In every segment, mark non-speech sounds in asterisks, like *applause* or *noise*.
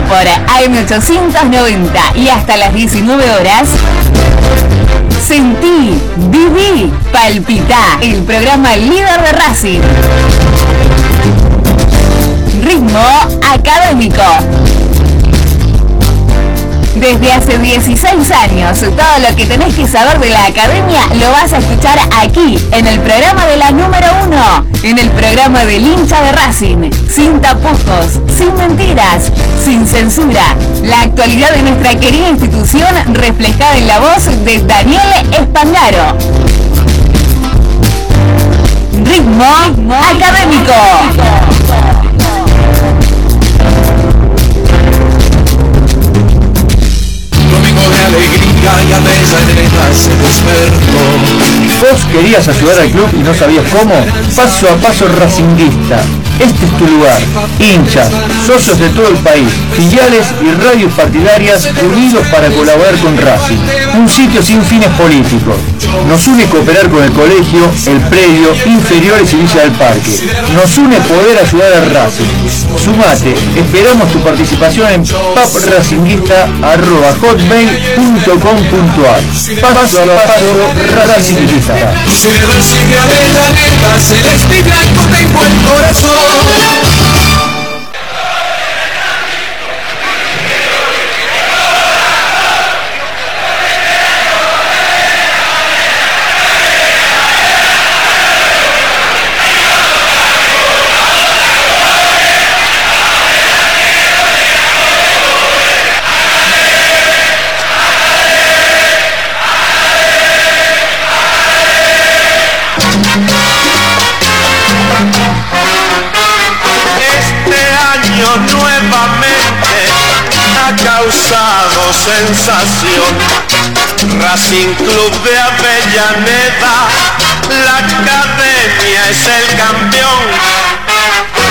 por AM890 y hasta las 19 horas. Sentí, viví, palpitá, el programa líder de Racing. Ritmo académico. Desde hace 16 años, todo lo que tenés que saber de la academia lo vas a escuchar aquí, en el programa de la número uno, en el programa del hincha de Racing, sin tapujos, sin mentiras, sin censura. La actualidad de nuestra querida institución reflejada en la voz de Daniel Espangaro. Ritmo, académico. de alegría y se despertó. ¿Vos querías ayudar al club y no sabías cómo? Paso a paso racinguista este es tu lugar. Hinchas, socios de todo el país, filiales y radios partidarias unidos para colaborar con Racing. Un sitio sin fines políticos. Nos une cooperar con el colegio, el predio, inferiores y Villa del Parque. Nos une poder ayudar a Racing. Sumate, esperamos tu participación en papracinguista.hotmail.com.ar Paso a paso, Racinguista. Sensación. Racing Club de Avellaneda, la academia es el campeón.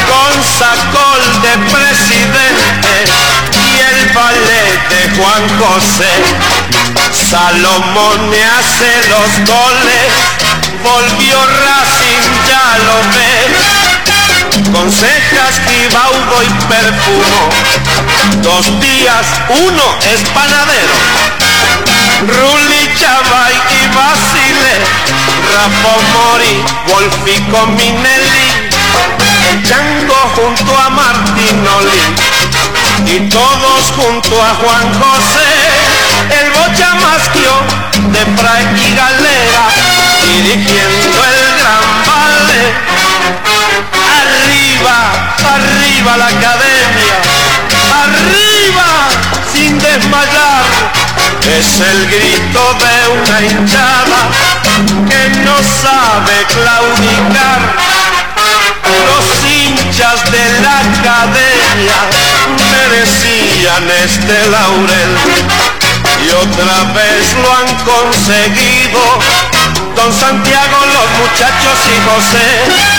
Con Sacol de presidente y el ballet de Juan José. Salomón me hace los goles, volvió Racing, ya lo ve con cejas y baudo y perfumo. Dos días, uno es panadero. Ruli, Chavay y Basile, Rafa Mori, Wolfico Minelli, el Chango junto a Martinoli. Y todos junto a Juan José, el Bocha Masquio de Fray y Galera, dirigiendo el gran ballet arriba, arriba la academia, arriba sin desmayar. Es el grito de una hinchada que no sabe claudicar. Los hinchas de la academia merecían este laurel y otra vez lo han conseguido. Don Santiago, los muchachos y José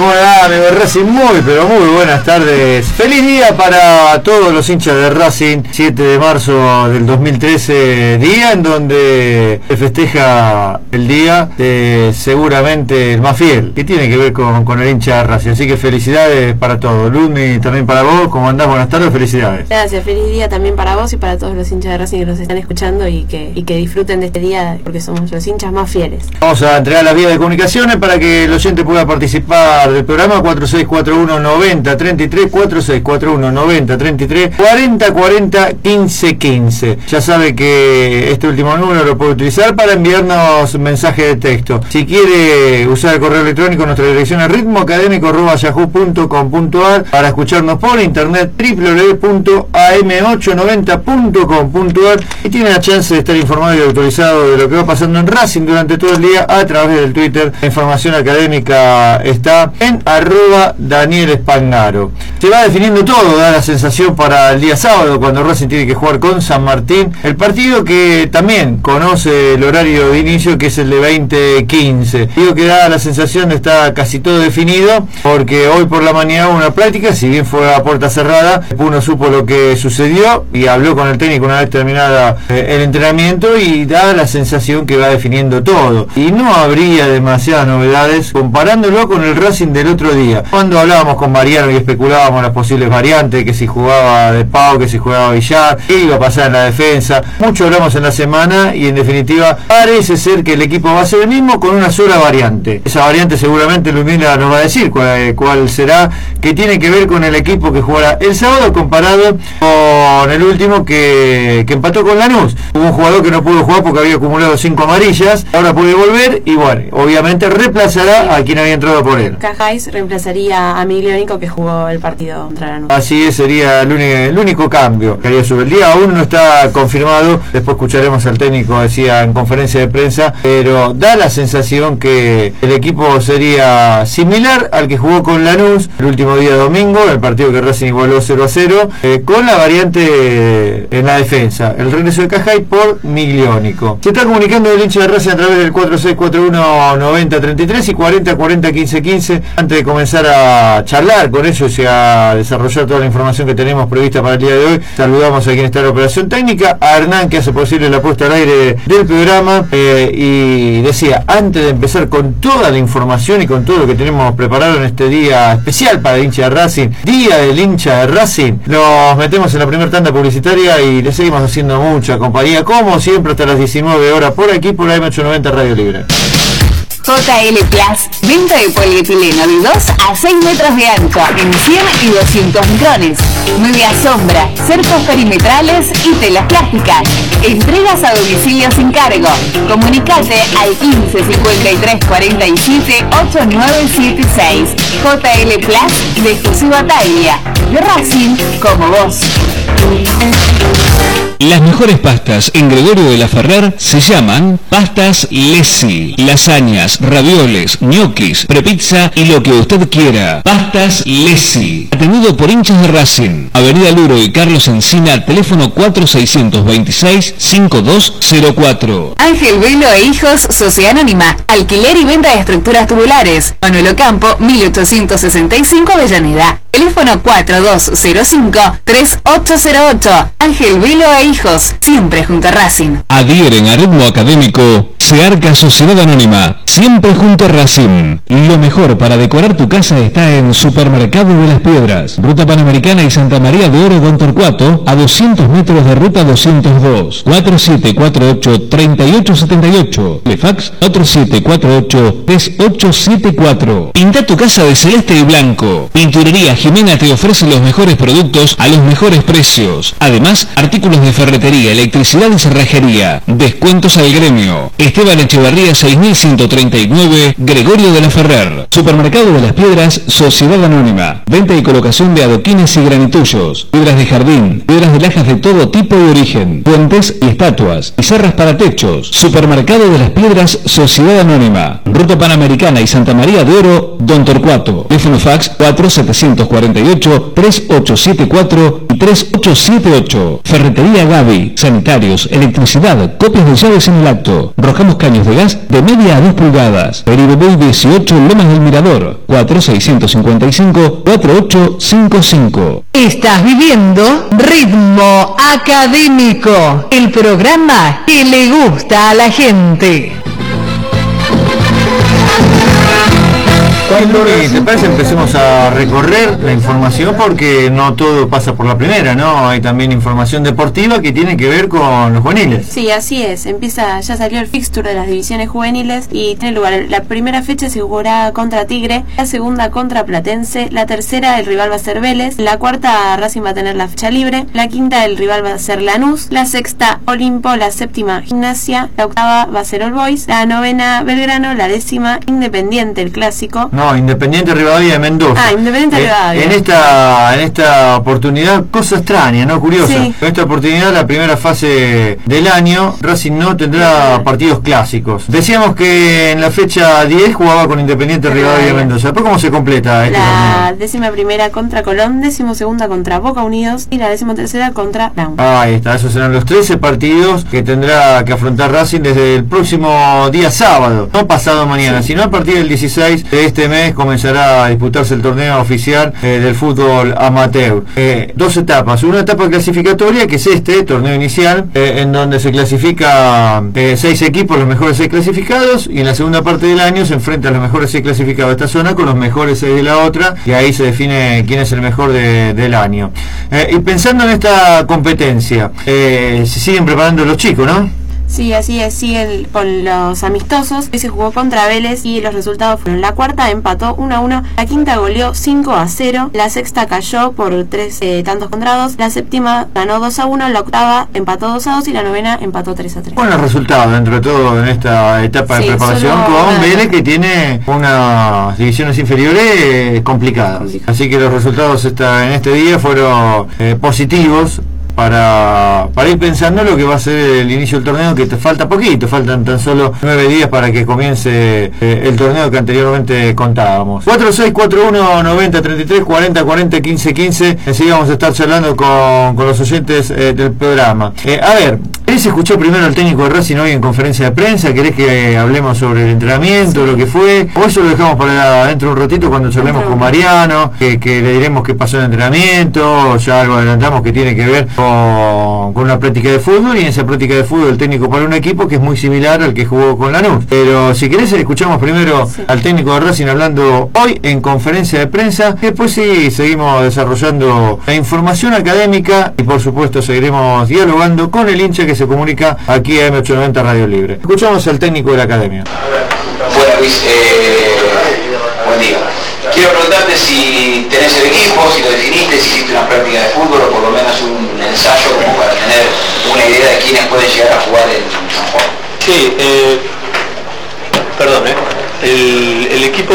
¿Cómo va, amigo Racing? Muy, pero muy buenas tardes. Feliz día para todos los hinchas de Racing. 7 de marzo del 2013, día en donde se festeja el día de seguramente el más fiel, que tiene que ver con, el hincha de Racing. Así que felicidades para todos. Lumi, también para vos. ¿Cómo andás? Buenas tardes, felicidades. Gracias, feliz día también para vos y para todos los hinchas de Racing que nos están escuchando y que, y que disfruten de este día porque somos los hinchas más fieles. Vamos a entregar las vías de comunicaciones para que el oyente pueda participar del programa 4641 90 33 4641 90 33 40 40 15 15. Ya sabe que este último número lo puede utilizar para enviarnos mensaje de texto. Si quiere usar el correo electrónico, nuestra dirección es ritmoacadémico.yahoo.com.ar para escucharnos por internet www.am890.com.ar y tiene la chance de estar informado y actualizado de lo que va pasando en Racing durante todo el día a través del Twitter. La información académica está en arroba Daniel Espangaro. Se va definiendo todo, da la sensación para el día sábado, cuando Racing tiene que jugar con San Martín. El partido que también conoce el horario de inicio, que es el de 2015. Digo que da la sensación de estar casi todo definido, porque hoy por la mañana una práctica, si bien fue a puerta cerrada, uno supo lo que sucedió y habló con el técnico una vez terminada eh, el entrenamiento y da la sensación que va definiendo todo. Y no habría demasiadas novedades comparándolo con el Racing Racing del otro día. Cuando hablábamos con Mariano y especulábamos las posibles variantes, que si jugaba de Pau, que si jugaba Villar, qué iba a pasar en la defensa. Mucho hablamos en la semana y en definitiva parece ser que el equipo va a ser el mismo con una sola variante. Esa variante seguramente Lumina nos va a decir cuál, cuál será, que tiene que ver con el equipo que jugará el sábado comparado con el último que, que empató con Lanús. Hubo un jugador que no pudo jugar porque había acumulado cinco amarillas, ahora puede volver y bueno, obviamente reemplazará a quien había entrado por él. Reemplazaría a Miglionico que jugó el partido contra Lanús. Así es, sería el único, cambio que haría sobre el día. Aún no está confirmado, después escucharemos al técnico, decía en conferencia de prensa, pero da la sensación que el equipo sería similar al que jugó con Lanús el último día domingo, el partido que Racing igualó 0 a 0, eh, con la variante en la defensa, el regreso de Cajay por Migliónico. Se está comunicando el hincha de Racing a través del 4641 9033 y 40 40 15 15 antes de comenzar a charlar con ellos y a desarrollar toda la información que tenemos prevista para el día de hoy. Saludamos a quien está en la operación técnica, a Hernán que hace posible la puesta al aire del programa eh, y decía, antes de empezar con toda la información y con todo lo que tenemos preparado en este día especial para el hincha de Racing, día del hincha de Racing, nos metemos en la primera tanda publicitaria y le seguimos haciendo mucha compañía, como siempre hasta las 19 horas por aquí por la M890 Radio Libre. JL Plus, venta de polietileno de 2 a 6 metros de ancho en 100 y 200 micrones. Media sombra, cercos perimetrales y telas plásticas. Entregas a domicilio sin cargo. Comunicate al 15 53 47 8976. JL Plus de exclusiva Tailia. De Racing como vos. Las mejores pastas en Gregorio de la Ferrer se llaman pastas Lesi. Lasañas, ravioles, ñoquis, prepizza y lo que usted quiera. Pastas Lesi. Atendido por hinchas de Racing. Avenida Luro y Carlos Encina, teléfono 4626-5204. Ángel Velo e Hijos, Sociedad Anónima. Alquiler y venta de estructuras tubulares. Manuel Ocampo, 1865 Avellaneda. Teléfono 4205-3808. Ángel Velo e Hijos, siempre junto a Racing. Adhieren a ritmo académico Searca Sociedad Anónima, siempre junto a Racing. Lo mejor para decorar tu casa está en Supermercado de las Piedras, Ruta Panamericana y Santa María de Oro Don Torcuato, a 200 metros de Ruta 202, 4748-3878, Lefax 4748-3874. Pinta tu casa de celeste y blanco. Pinturería Jimena te ofrece los mejores productos a los mejores precios. Además, artículos de ferretería, electricidad y cerrajería. Descuentos al gremio. Esteban Echeverría 6139, Gregorio de la Ferrer. Supermercado de las Piedras, Sociedad Anónima. Venta y colocación de adoquines y granitullos. Piedras de jardín. Piedras de lajas de todo tipo y origen. Puentes y estatuas. Pizarras para techos. Supermercado de las Piedras, Sociedad Anónima. Ruta Panamericana y Santa María de Oro, Don Torcuato. Teléfono fax 4748 3874 y 3878. Ferretería Gaby. Sanitarios, electricidad, copias de llaves en el acto. Caños de gas de media a 2 pulgadas. Peribebey 18 Lomas del Mirador. 4655-4855. Estás viviendo Ritmo Académico, el programa que le gusta a la gente. Lori, ¿te parece empecemos a recorrer la información? Porque no todo pasa por la primera, ¿no? Hay también información deportiva que tiene que ver con los juveniles. Sí, así es. Empieza, ya salió el fixture de las divisiones juveniles y tiene lugar. La primera fecha se jugará contra Tigre, la segunda contra Platense, la tercera el rival va a ser Vélez, la cuarta Racing va a tener la fecha libre, la quinta el rival va a ser Lanús, la sexta Olimpo, la séptima Gimnasia, la octava va a ser All Boys, la novena Belgrano, la décima Independiente, el clásico. No, Independiente Rivadavia de Mendoza. Ah, Independiente Eh, Rivadavia. En esta, en esta oportunidad, cosa extraña, ¿no? Curiosa. Sí. En esta oportunidad, la primera fase del año, Racing no tendrá partidos clásicos. Decíamos que en la fecha 10 jugaba con Independiente Rivadavia de Mendoza. ¿Después cómo se completa este La torneo? décima primera contra Colón, décimo segunda contra Boca Unidos y la décimo tercera contra Brown. Ahí está, esos serán los 13 partidos que tendrá que afrontar Racing desde el próximo día sábado, no pasado mañana, sino a partir del 16 de este mes comenzará a disputarse el torneo oficial eh, del fútbol amateur. Eh, dos etapas, una etapa clasificatoria que es este torneo inicial, eh, en donde se clasifica seis equipos, los mejores seis clasificados, y en la segunda parte del año se enfrentan los mejores seis clasificados de esta zona con los mejores seis de la otra, y ahí se define quién es el mejor de- del año. Y pensando en esta competencia, se siguen preparando los chicos, ¿no? Sí, así es, siguen con los amistosos. Hoy se jugó contra Vélez y los resultados fueron la cuarta empató 1 a 1, la quinta goleó 5 a 0, la sexta cayó por tres eh, tantos contra la séptima ganó 2 a 1, la octava empató 2 a 2 y la novena empató 3 a 3. Buenos resultados dentro de todo en esta etapa de preparación con Vélez que tiene unas divisiones inferiores eh, complicadas. Así que los resultados esta, en este día fueron eh, positivos para, para ir pensando lo que va a ser el inicio del torneo, que te falta poquito, faltan tan solo nueve días para que comience eh, el torneo que anteriormente contábamos. 4641 90 33 40 40 15 15. Enseguida vamos a estar charlando con, con los oyentes eh, del programa. Eh, a ver, ¿querés escuchar primero al técnico de Racing hoy en conferencia de prensa? ¿Querés que hablemos sobre el entrenamiento, lo que fue? ¿O eso lo dejamos para dentro de un ratito cuando charlemos con Mariano? Que, que le diremos qué pasó en el entrenamiento, ya algo adelantamos que tiene que ver con, con una práctica de fútbol y en esa práctica de fútbol el técnico para un equipo que es muy similar al que jugó con Lanús. Pero si querés escuchamos primero al técnico de Racing hablando hoy en conferencia de prensa, después sí seguimos desarrollando la información académica y por supuesto seguiremos dialogando con el hincha que se comunica aquí a M890 Radio Libre. Escuchamos al técnico de la academia. Bueno, Luis, eh, buen día. Quiero preguntarte si tenés el equipo, si lo definiste, si hiciste una práctica de fútbol o por lo menos ensayo como para tener una idea de quiénes pueden llegar a jugar en San Juan. Sí, eh, perdón, eh, el, el equipo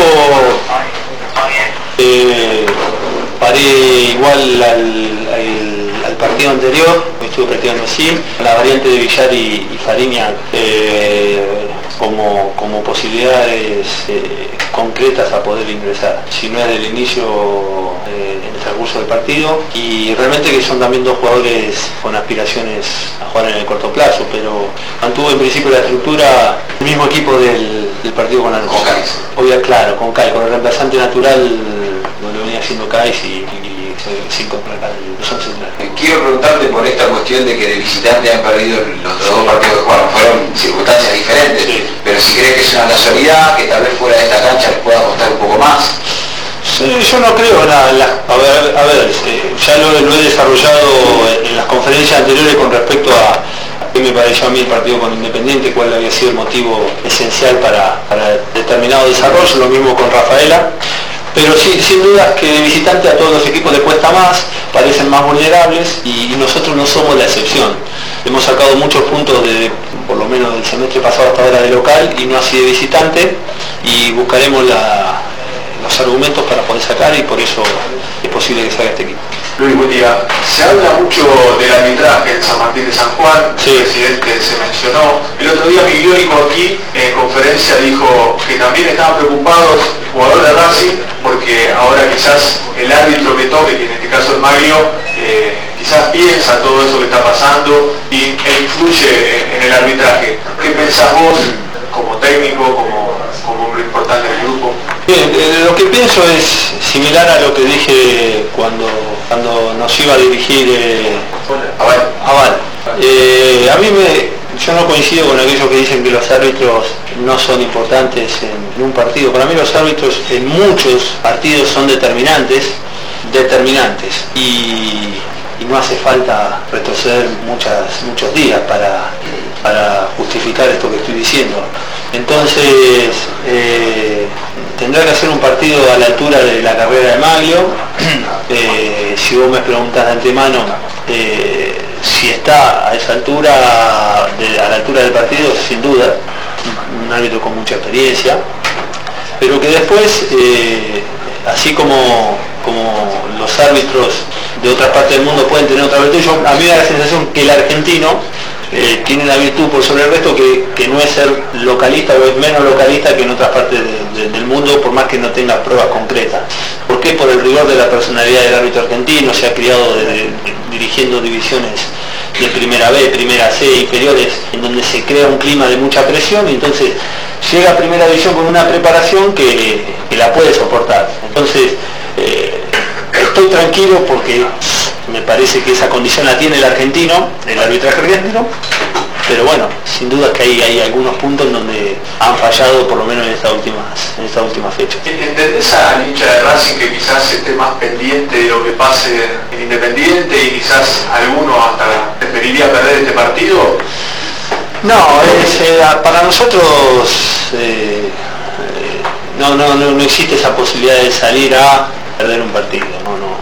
eh, paré igual al, al- al partido anterior, estuve practicando así, la variante de Villar y, y Fariña eh, como, como posibilidades eh, concretas a poder ingresar, si no es del inicio en el partido y realmente que son también dos jugadores con aspiraciones a jugar en el corto plazo, pero mantuvo en principio la estructura el mismo equipo del, del partido con la Con. Obvio, claro, con Kai, con el reemplazante natural lo que venía haciendo Kais y, y se- sin contratar los once titulares. Eh, Quiero preguntarte por esta cuestión de que de visitante han perdido los dos partidos que jugaron. Fueron circunstancias diferentes, Sí. pero si crees que es una casualidad, que tal vez fuera de esta cancha les pueda costar un poco más. Sí, yo no creo la- a ver, a ver, eh, ya lo, he desarrollado en, las conferencias anteriores con respecto a qué me pareció a mí el partido con Independiente, cuál había sido el motivo esencial para, determinado desarrollo, lo mismo con Rafaela. Pero sí, sin duda que de visitante a todos los equipos le cuesta más, parecen más vulnerables y, y nosotros no somos la excepción. Hemos sacado muchos puntos de, por lo menos del semestre pasado hasta ahora de local y no así de visitante y buscaremos la, los argumentos para poder sacar y por eso es posible que salga este equipo. Luis, buen día. Se habla mucho del arbitraje en San Martín de San Juan, Sí. el presidente se mencionó. El otro día Migliónico aquí en conferencia dijo que también estaban preocupados el jugador de Racing porque ahora quizás el árbitro que toque, que en este caso es Mario, eh, quizás piensa todo eso que está pasando y, e influye en, en el arbitraje. ¿Qué pensás vos como técnico, como, como hombre importante del grupo? Bien, eh, lo que pienso es similar a lo que dije cuando, cuando nos iba a dirigir eh, Aval. Aval. Eh, a mí me, yo no coincido con aquellos que dicen que los árbitros no son importantes en, en un partido. Para mí los árbitros en muchos partidos son determinantes, determinantes. Y, y no hace falta retroceder muchas, muchos días para, para justificar esto que estoy diciendo. Entonces, eh, tendrá que hacer un partido a la altura de la carrera de Maglio. *clears throat* Eh, si vos me preguntás de antemano eh, si está a esa altura, de- a la altura del partido, sin duda, un árbitro con mucha experiencia, pero que después, eh, así como, como los árbitros de otras partes del mundo pueden tener otra virtud, yo- a mí me da la sensación que el argentino eh, tiene la virtud por sobre el resto que, que no es ser localista o es menos localista que en otras partes de- de- del mundo, por más que no tenga pruebas concretas. ¿Por qué? Por el rigor de la personalidad del árbitro argentino, se ha criado dirigiendo divisiones de primera B, primera C, inferiores, en donde se crea un clima de mucha presión y entonces llega a primera división con una preparación que, la puede soportar. Entonces, eh, estoy tranquilo porque me parece que esa condición la tiene el argentino, el arbitraje argentino, pero bueno, sin duda que hay, hay algunos puntos donde han fallado por lo menos en esta última, en esta última fecha. ¿Entendés al hincha de Racing que quizás esté más pendiente de lo que pase en Independiente y quizás alguno hasta preferiría perder este partido? No, eh, para nosotros eh, eh, no, no, no, existe esa posibilidad de salir a perder un partido.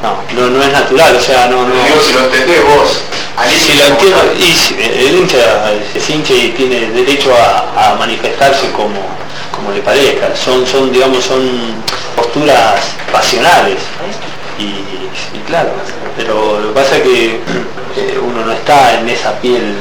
No, no, no, es natural, o sea, no, no. Digo, si lo entendés vos. Si lo entiendo, y el hincha es hincha y tiene derecho a, manifestarse como, como le parezca. Son, son, digamos, son posturas pasionales. Y, claro, pero lo que pasa es que uno no está en esa piel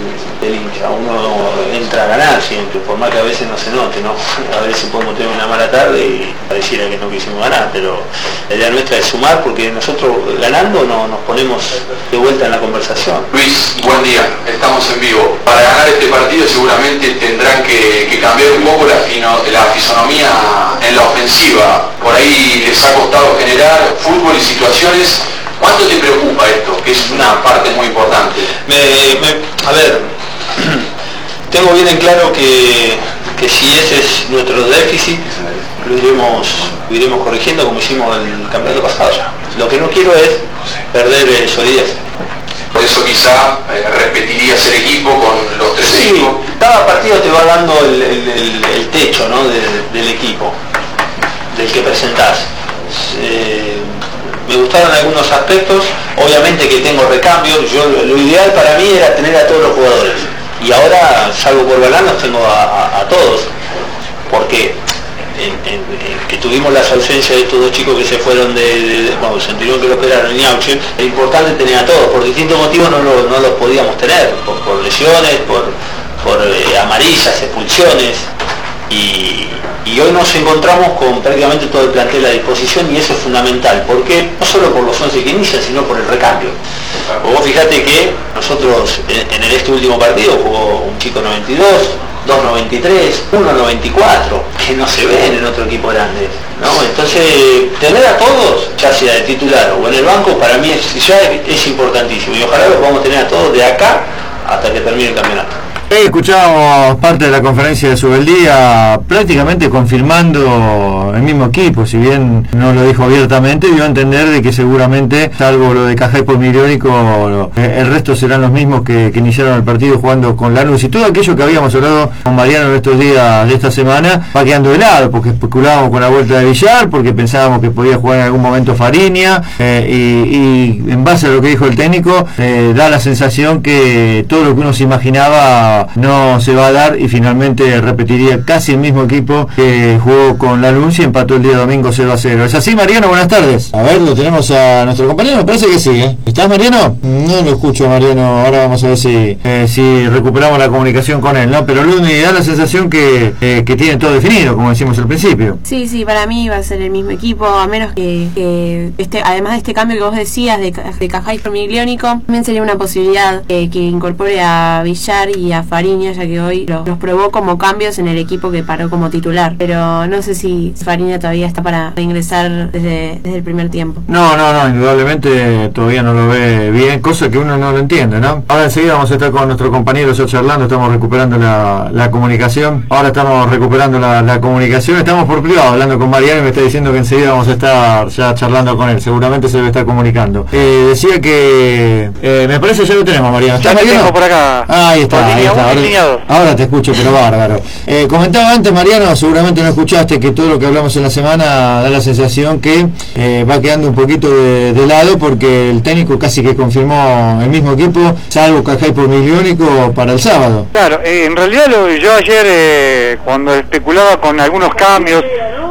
del hincha, uno entra a ganar siempre, por más que a veces no se note, ¿no? A veces podemos tener una mala tarde y pareciera que no quisimos ganar, pero la idea nuestra es sumar porque nosotros ganando no, nos ponemos de vuelta en la conversación. Luis, buen día, estamos en vivo. Para ganar este partido seguramente tendrán que, cambiar un poco la, la fisonomía en la ofensiva. Por ahí les ha costado generar fútbol y situaciones ¿Cuánto te preocupa esto? Que es una parte muy importante. a ver, *clears throat* tengo bien en claro que, si ese es nuestro déficit, lo iremos, iremos corrigiendo como hicimos el campeonato pasado. Lo que no quiero es perder eh, solidez. Por eso quizá eh, repetirías el equipo con los tres sí, Cada partido te va dando el, techo del equipo, del que presentás. Eh, me gustaron algunos aspectos, obviamente que tengo recambios, yo lo ideal para mí era tener a todos los jugadores y ahora salvo por Balanos tengo a, todos porque que tuvimos las ausencias de estos dos chicos que se fueron de, bueno, Centurión que lo esperaron en Yauche, es importante tener a todos, por distintos motivos no, los podíamos tener, por, lesiones, por, eh, amarillas, expulsiones, y, hoy nos encontramos con prácticamente todo el plantel a disposición y eso es fundamental. ¿Por qué? No solo por los 11 que inician, sino por el recambio. Vos fíjate que nosotros en, este último partido jugó un chico 92, 293, 194, que no se ven en otro equipo grande. Entonces, tener a todos, ya sea de titular o en el banco, para mí es, ya es, importantísimo. Y ojalá los vamos a tener a todos de acá hasta que termine el campeonato. Escuchamos escuchábamos parte de la conferencia de Subeldía prácticamente confirmando el mismo equipo, si bien no lo dijo abiertamente, dio a entender de que seguramente, salvo lo de Cajay por Miliónico, el resto serán los mismos que, iniciaron el partido jugando con la luz y todo aquello que habíamos hablado con Mariano en estos días de esta semana va quedando de lado, porque especulábamos con la vuelta de Villar, porque pensábamos que podía jugar en algún momento Fariña, eh, y, en base a lo que dijo el técnico, eh, da la sensación que todo lo que uno se imaginaba no se va a dar y finalmente repetiría casi el mismo equipo que jugó con la Luz y empató el día domingo 0 a 0. ¿Es así, Mariano? Buenas tardes. A ver, lo tenemos a nuestro compañero, me parece que sí. ¿eh? ¿Estás, Mariano? No lo escucho, Mariano. Ahora vamos a ver si, eh, si recuperamos la comunicación con él, ¿no? Pero me da la sensación que, eh, que tiene todo definido, como decimos al principio. Sí, sí, para mí va a ser el mismo equipo, a menos que, este, además de este cambio que vos decías de, de Cajay por también sería una posibilidad que incorpore a Villar y a Fariña, ya que hoy los probó como cambios en el equipo que paró como titular. Pero no sé si Fariña todavía está para ingresar desde, el primer tiempo. No, no, no, indudablemente todavía no lo ve bien, cosa que uno no lo entiende, ¿no? Ahora enseguida vamos a estar con nuestro compañero ya charlando, estamos recuperando la, comunicación. Ahora estamos recuperando la, comunicación, estamos por privado hablando con Mariano y me está diciendo que enseguida vamos a estar ya charlando con él, seguramente se debe estar comunicando. Eh, decía que eh, me parece ya lo tenemos, Mariano. ¿Está ya por acá. ahí está, ahí está. Ahora te escucho, pero bárbaro. *laughs* Eh, comentaba antes, Mariano, seguramente no escuchaste que todo lo que hablamos en la semana da la sensación que eh, va quedando un poquito de, lado porque el técnico casi que confirmó el mismo equipo, salvo Cajay por Miliónico para el sábado. Claro, eh, en realidad yo ayer cuando especulaba con algunos cambios,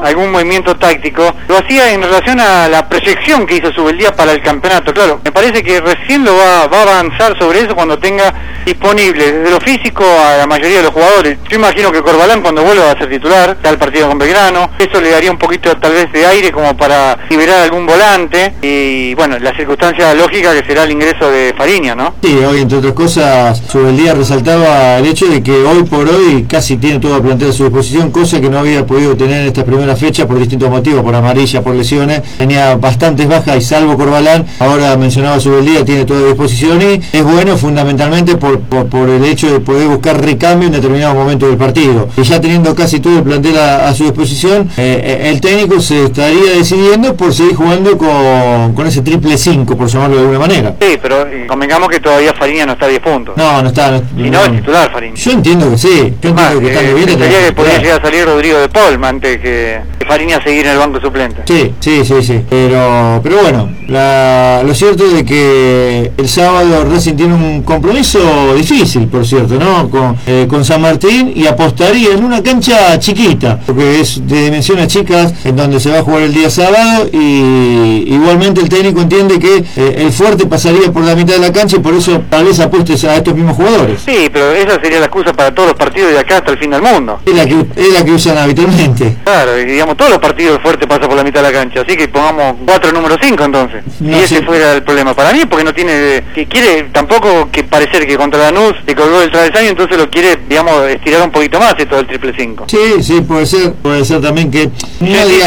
algún movimiento táctico, lo hacía en relación a la proyección que hizo Subeldía para el campeonato. Claro, me parece que recién lo va, va a avanzar sobre eso cuando tenga disponible desde lo físico a la mayoría de los jugadores. Yo imagino que Corbalán cuando vuelva a ser titular, el partido con Belgrano, eso le daría un poquito tal vez de aire como para liberar algún volante y bueno, la circunstancia lógica que será el ingreso de Fariña, ¿no? Sí, hoy entre otras cosas, sobre el día resaltaba el hecho de que hoy por hoy casi tiene todo a plantear a su disposición, cosa que no había podido tener en esta primera fecha por distintos motivos, por amarilla, por lesiones, tenía bastantes bajas y salvo Corbalán, ahora mencionaba sobre el día, tiene todo a disposición y es bueno fundamentalmente por, por, el hecho de poder buscar recambio en determinado momento del partido. Y ya teniendo casi todo el plantel a, su disposición, eh, eh, el técnico se estaría decidiendo por seguir jugando con, con ese triple 5, por llamarlo de alguna manera. Sí, pero eh, convengamos que todavía Fariña no está a 10 puntos. No, no está. No, y no, es titular Fariña. Yo entiendo que sí. Yo entiendo que, está bien. que podría llegar a salir Rodrigo de Paul antes que, que Fariña seguir en el banco suplente. Sí, sí, sí, sí. Pero, pero bueno, lo cierto es que el sábado Racing tiene un compromiso difícil, por cierto, ¿no? Con, eh, con San Martín y apostaría en una cancha chiquita, porque es de dimensiones chicas en donde se va a jugar el día sábado y igualmente el técnico entiende que eh, el fuerte pasaría por la mitad de la cancha y por eso tal vez apuestes a estos mismos jugadores. Sí, pero esa sería la excusa para todos los partidos de acá hasta el fin del mundo. Es la que, es la que usan habitualmente. Claro, digamos, todos los partidos fuertes pasan por la mitad de la cancha, así que pongamos cuatro número 5 entonces. y ese fuera el problema para mí, porque no tiene, que quiere tampoco que parecer que contra Lanús se colgó el travesaño, entonces lo quiere, digamos, estirar un poquito más esto del triple 5. Sí, sí, puede ser, puede ser también que...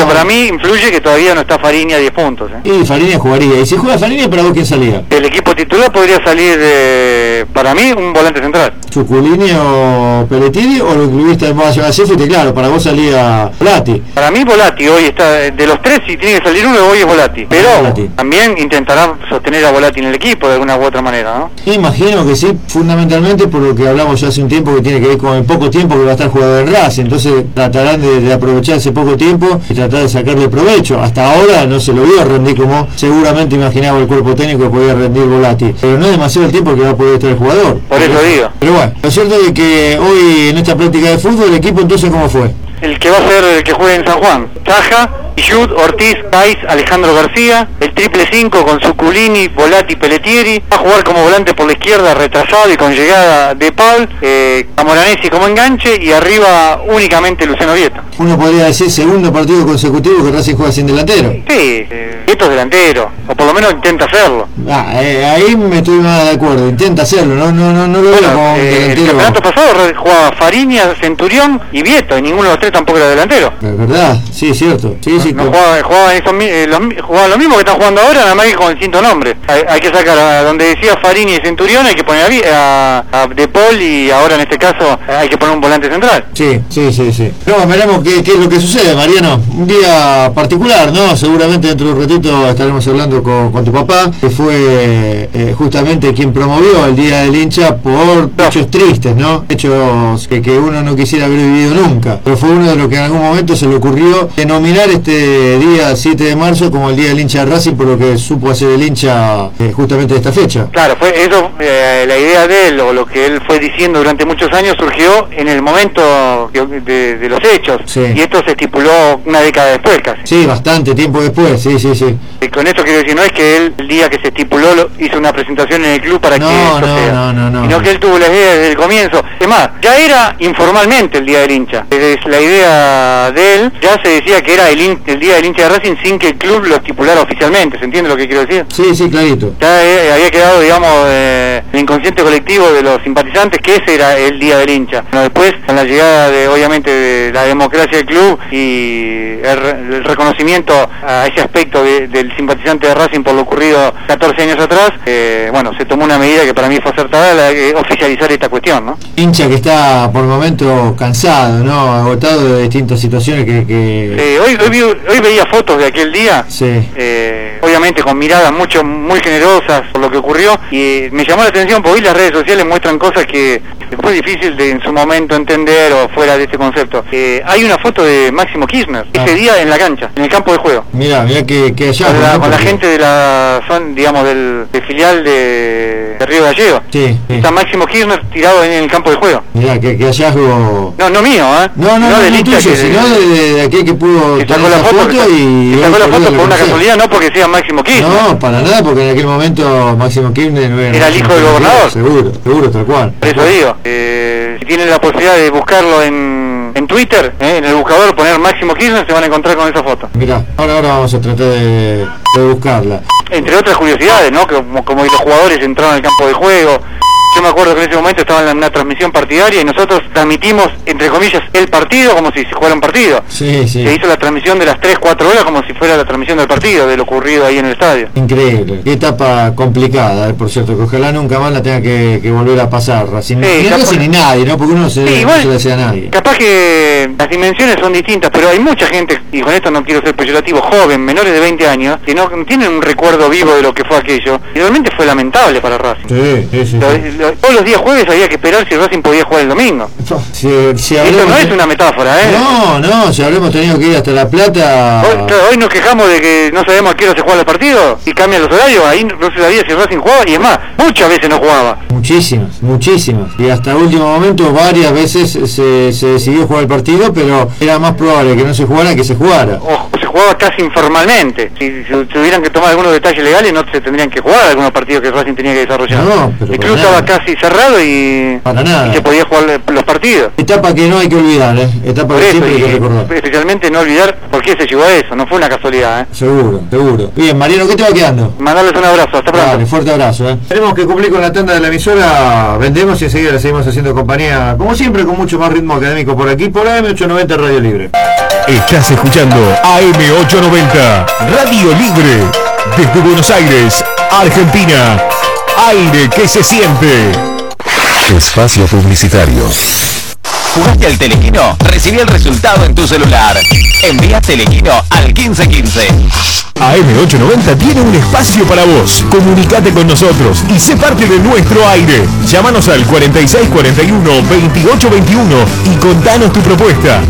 para mí influye que todavía no está Fariña a 10 puntos. ¿eh? Y Fariña jugaría, y si juega Fariña, ¿para vos quién salía? El equipo titular podría salir, eh, para mí, un volante central. ¿Chuculini o Pelletieri o lo incluiste más allá fuiste claro, para vos salía Volati. Para mí Volati hoy está, de los tres si tiene que salir uno hoy es Volati, pero también intentará sostener a Volati en el equipo de alguna u otra manera, ¿no? Imagino que sí, fundamentalmente por lo que hablamos ya hace un tiempo que tiene que ver con el poco tiempo que va a estar jugando en Racing, entonces tratarán de, aprovechar ese poco tiempo y tratar de sacarle provecho. Hasta ahora no se lo vio rendir como seguramente imaginaba el cuerpo técnico que podía rendir Volati, pero no es demasiado el tiempo que va a poder estar el jugador. Por eso digo. Pero bueno, lo cierto es que hoy en esta práctica de fútbol el equipo entonces cómo fue el que va a ser el que juegue en San Juan. Caja, Yud, Ortiz, Pais, Alejandro García, el triple 5 con Suculini, Volati, Pelletieri, va a jugar como volante por la izquierda retrasado y con llegada de Paul, eh, Camoranesi como enganche y arriba únicamente Luciano Vieto. Uno podría decir segundo partido consecutivo que Racing juega sin delantero. Sí, eh, Vieto es delantero, o por lo menos intenta hacerlo. Ah, eh, ahí me estoy más de acuerdo, intenta hacerlo, no, no, no, no lo veo como eh, El campeonato pasado jugaba Fariña, Centurión y Vieto, y ninguno de los tres tampoco era delantero. Es verdad, sí, es cierto. Sí, no, jugaba, jugaba, eso, eh, lo, mismo que están jugando ahora, nada más que con distintos nombres. Hay, hay, que sacar a donde decía Farini y Centurión, hay que poner a, a, De Paul y ahora en este caso hay que poner un volante central. Sí, sí, sí, sí. No, veremos qué, qué es lo que sucede, Mariano. Un día particular, ¿no? Seguramente dentro de un ratito estaremos hablando con, con tu papá, que fue eh, justamente quien promovió el Día del Hincha por hechos tristes, ¿no? Hechos que, que uno no quisiera haber vivido nunca. Pero fue uno de los que en algún momento se le ocurrió denominar este día 7 de marzo como el día del hincha de Racing por lo que supo hacer el hincha eh, justamente de esta fecha. Claro, fue eso, eh, la idea de él o lo que él fue diciendo durante muchos años surgió en el momento de, los hechos y esto se estipuló una década después casi. Sí, bastante tiempo después, sí, sí, sí. Y con esto quiero decir, no es que él el día que se estipuló hizo una presentación en el club para que eso no, sea, no, no, no, sino que él tuvo la idea desde el comienzo. Es más, ya era informalmente el día del hincha. Desde la idea de él, ya se decía que era el, el día del hincha de Racing sin que el club lo estipulara oficialmente, ¿se entiende lo que quiero decir? Sí, sí, clarito. Ya eh, había quedado, digamos, eh, el inconsciente colectivo de los simpatizantes que ese era el día del hincha. después, con la llegada de, obviamente, de la democracia del club y el, reconocimiento a ese aspecto del simpatizante de Racing por lo ocurrido 14 años atrás, eh, bueno, se tomó una medida que para mí fue acertada, la de oficializar esta cuestión, ¿no? Hincha que está por el momento cansado, ¿no? Agotado de distintas situaciones que... que... hoy, hoy, veía fotos de aquel día, eh, obviamente con miradas mucho, muy generosas por lo que ocurrió, y me llamó la atención porque hoy las redes sociales muestran cosas que fue difícil de en su momento entender o fuera de este concepto. Eh, hay una foto de Máximo Kirchner, ese ah. día en la cancha, en el campo de juego. Mira, mira que, que allá... Con la, gente de la son, digamos, del, filial de, Río Gallego. Sí, Está Máximo Kirchner tirado en el campo de juego. Mira, que, que hallazgo... No, no mío, ¿eh? No, no, no, de tuyo, sino de, de, aquel que pudo... Que sacó la foto, y... sacó la foto por una casualidad, no porque sea Máximo Kirchner. No, para nada, porque en aquel momento Máximo Kirchner no Era el hijo del gobernador. Seguro, seguro, tal cual. Por eso digo, eh, si tienen la posibilidad de buscarlo en, en Twitter, eh, en el buscador poner Máximo Kirchner, se van a encontrar con esa foto. Mira, ahora, ahora vamos a tratar de, de buscarla. Entre otras curiosidades, ¿no? Como, como los jugadores entraron al campo de juego. Yo me acuerdo que en ese momento estaba en una transmisión partidaria y nosotros transmitimos, entre comillas, el partido como si se jugara un partido. Sí, sí. Se hizo la transmisión de las 3, 4 horas como si fuera la transmisión del partido, de lo ocurrido ahí en el estadio. Increíble. Qué etapa complicada, eh, por cierto, que ojalá nunca más la tenga que, que volver a pasar. Racing. Sí, ni capaz- ni nadie, ¿no? Porque uno se, Sí, no igual- se le desea a nadie. Capaz que las dimensiones son distintas, pero hay mucha gente, y con esto no quiero ser peyorativo, joven, menores de 20 años, que no tienen un recuerdo vivo de lo que fue aquello. Y realmente fue lamentable para Racing. Sí, sí, sí. Lo- sí. lo- todos los días jueves había que esperar si Racing podía jugar el domingo. Si, si hablemos- no es una metáfora, ¿eh? No, no, si habremos tenido que ir hasta La Plata. Hoy, nos quejamos de que no sabemos a qué hora se juega el partido y cambian los horarios, ahí no se sabía si Racing jugaba y es más, muchas veces no jugaba. Muchísimas, muchísimas. Y hasta último momento varias veces se, se decidió jugar el partido, pero era más probable que no se jugara que se jugara. O se jugaba casi informalmente. Si, si tuvieran que tomar algunos detalles legales no se tendrían que jugar algunos partidos que Racing tenía que desarrollar. No, pero el club estaba nada. casi cerrado y, Para nada. y se podía jugar los partidos. Etapa que no hay que olvidar, ¿eh? Etapa Por que eso, siempre hay que y recordar. especialmente no olvidar por qué se llegó a eso, no fue una casualidad. ¿eh? Seguro, seguro. Bien, Mariano, ¿qué te va quedando? Mandarles un abrazo, hasta pronto. Dale, fuerte abrazo. ¿eh? Tenemos que cumplir con la tanda de la emisora, vendemos y enseguida le seguimos haciendo compañía, como siempre, con mucho más ritmo académico por aquí, por AM890 Radio Libre. Estás escuchando AM890, Radio Libre, desde Buenos Aires, Argentina. Aire que se siente. Espacio Publicitario. ¿Jugaste al Telequino? Recibí el resultado en tu celular. Envía Telequino al 1515. AM890 tiene un espacio para vos. Comunicate con nosotros y sé parte de nuestro aire. Llámanos al 4641-2821 y contanos tu propuesta.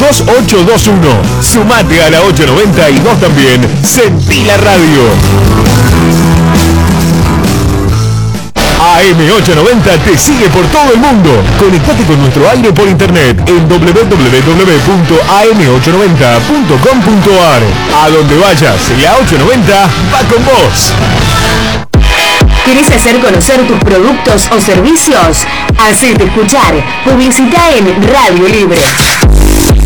4641-2821. Sumate a la 890 y vos también sentí la radio. AM890 te sigue por todo el mundo. Conectate con nuestro aire por internet en www.am890.com.ar. A donde vayas, la 890 va con vos. ¿Querés hacer conocer tus productos o servicios? Hacete escuchar. Publicita en Radio Libre.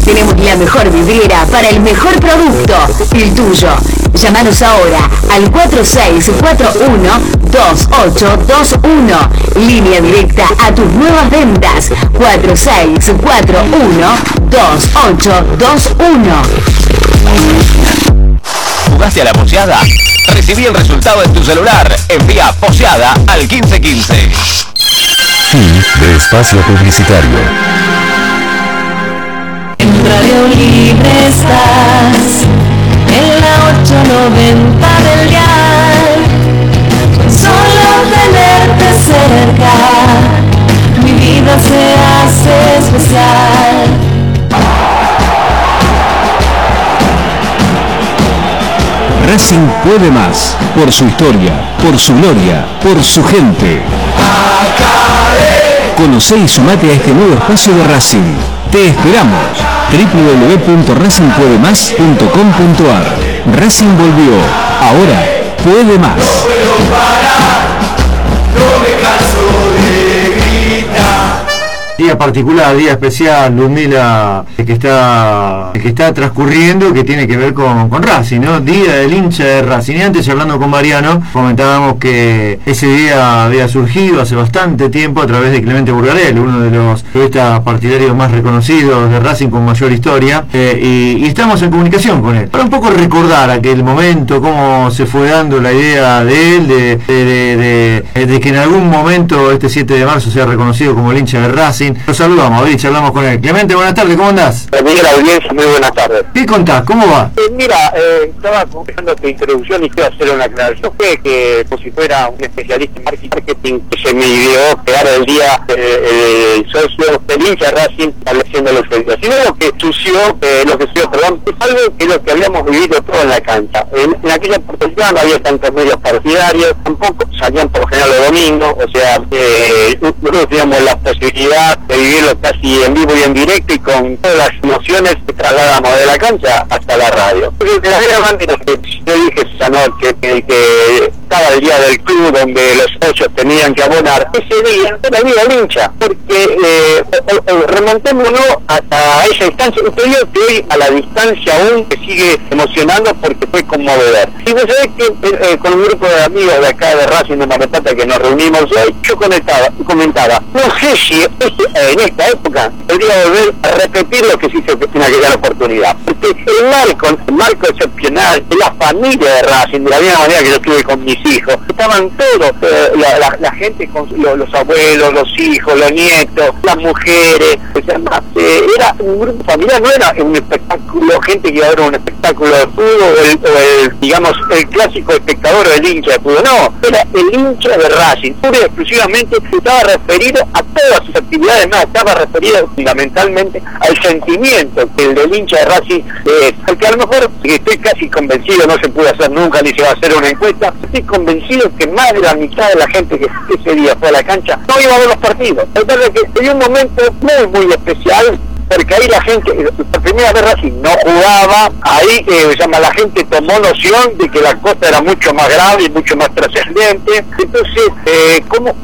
Tenemos la mejor vidriera para el mejor producto, el tuyo. Llámanos ahora al 4641-2821. Línea directa a tus nuevas ventas. 4641-2821. ¿Jugaste a la poseada? Recibí el resultado en tu celular. Envía poseada al 1515. Fin de espacio publicitario. En Radio Libre estás, en la 890 del dial. Solo tenerte cerca, mi vida se hace especial. Racing puede más, por su historia, por su gloria, por su gente. Conoce y sumate a este nuevo espacio de Racing. Te esperamos. www.racingpuedemás.com.ar Racing volvió. Ahora puede más. Día particular, día especial, Ludmila, el que está, que está transcurriendo, que tiene que ver con, con Racing, ¿no? Día del hincha de Racing. Y antes, hablando con Mariano, comentábamos que ese día había surgido hace bastante tiempo a través de Clemente Burgarel, uno de los periodistas partidarios más reconocidos de Racing con mayor historia, eh, y, estamos en comunicación con él. Para un poco recordar aquel momento, cómo se fue dando la idea de él, de- de- de que en algún momento este 7 de marzo sea reconocido como el hincha de Racing. Lo saludamos, hoy charlamos con él. Clemente, buenas tardes, ¿cómo andás? Bendiga la audiencia, muy buenas tardes. ¿Qué contás? ¿Cómo va? Eh, mira, eh, estaba escuchando tu introducción y quiero hacer una aclaración. Fue que, como si fuera un especialista en marketing, que se me ideó quedar el día eh, el socio del hincha Racing estableciendo los sueldos. Sino lo que sucedió, eh, lo que sucedió, perdón, es algo que es lo que habíamos vivido todo en la cancha. En, en aquella oportunidad no había tantos medios partidarios, tampoco salían por lo general los domingos, o sea, eh, nosotros teníamos la posibilidad de vivirlo casi en vivo y en directo y con todas las emociones que trasladamos de la cancha hasta la radio. Que yo dije esa noche que, que estaba el día del club donde los socios tenían que abonar, ese día era del hincha, porque eh, remontémonos hasta esa instancia, te digo que hoy a la distancia aún me sigue emocionando porque fue conmovedor. Y vos sabés que eh, eh, con un grupo de amigos de acá de Racing de Mar del Plata que nos reunimos hoy, yo comentaba, comentaba, no sé si este- en esta época podría volver a repetir lo que se hizo en aquella oportunidad. Porque el marco, el marco excepcional la familia de Racing, de la misma manera que yo estuve con mis hijos, estaban todos, eh, la, gente con lo- los abuelos, los hijos, los nietos, las mujeres, o eh, era un grupo familiar, no era un espectáculo, gente que iba a ver un espectáculo de fútbol, o el, o el, digamos, el clásico espectador del hincha de fútbol, no, era el hincha de Racing, pura y exclusivamente estaba referido a todas sus actividades, más estaba referido fundamentalmente al sentimiento que el del hincha de Racing, eh, porque a lo mejor estoy casi convencido, no se puede hacer nunca ni se va a hacer una encuesta, estoy convencido que más de la mitad de la gente que ese día fue a la cancha no iba a ver los partidos. Es verdad que sería un momento muy, muy especial porque ahí la gente, por primera vez Racing no jugaba, ahí eh, llama, la gente tomó noción de que la cosa era mucho más grave y mucho más trascendente, entonces eh, como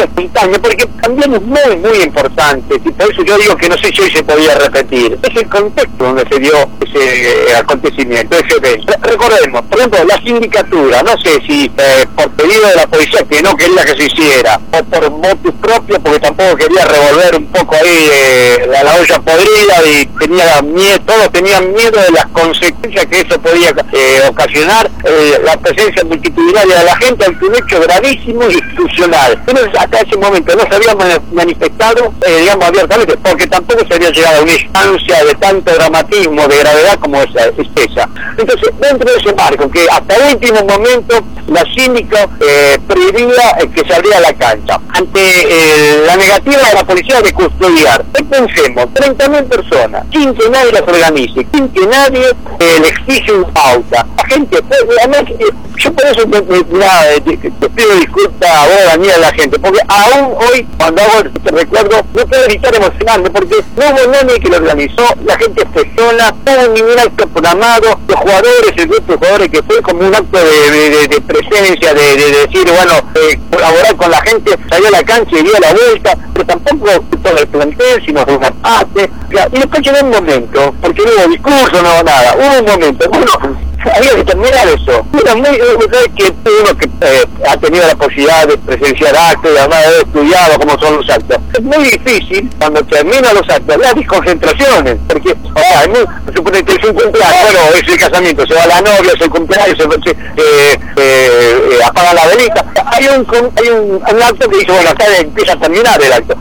espontáneo, porque también es muy muy importante, y por eso yo digo que no sé si hoy se podía repetir, es el contexto donde se dio ese eh, acontecimiento, ese evento. Re- Recordemos, por ejemplo, la sindicatura, no sé si eh, por pedido de la policía que no quería que se hiciera, o por motus propio, porque tampoco quería revolver un poco ahí eh, la, la olla y tenía miedo, todos tenían miedo de las consecuencias que eso podía eh, ocasionar, eh, la presencia multitudinaria de la gente ante un hecho gravísimo y institucional. Entonces, hasta ese momento no se había mani- manifestado, eh, digamos, abiertamente, porque tampoco se había llegado a una instancia de tanto dramatismo, de gravedad como esa, es esa. Entonces, dentro de ese marco, que hasta el último momento la síndica eh, prohibía que se abriera la cancha. Ante la negativa de la policía de custodiar, ¿qué pensemos? 30.000 personas, sin que nadie las organice, sin que nadie eh, les fije una pauta. La gente, pues, además, yo por eso me- mirá, eh, te, te pido disculpas a vos, Daniel, a la gente, porque aún hoy, cuando hago este recuerdo, no puedo evitar emocionarme, porque no hubo nadie que lo organizó, la gente fue sola, hubo ningún acto programado, los jugadores, el grupo de jugadores que fue como un acto de, presencia, de, de decir, bueno, colaborar con la gente, salió a la cancha y dio la vuelta, pero tampoco todo el plantel, sino una parte. Ya, Y después llegó un momento, porque no hubo discurso, no hubo nada, hubo un momento, bueno, *laughs* había que terminar eso. Era muy, eh, que uno que eh, ha tenido la posibilidad de presenciar actos y además de estudiado cómo son los actos. Es muy difícil cuando terminan los actos, las desconcentraciones, porque, o sea, muy, supone que es un cumpleaños, bueno, es el casamiento, se va la novia, es el cumpleaños, se, eh, eh, eh, apaga la velita. Hay un, hay un, un acto que dice, bueno, acá empieza a terminar el acto.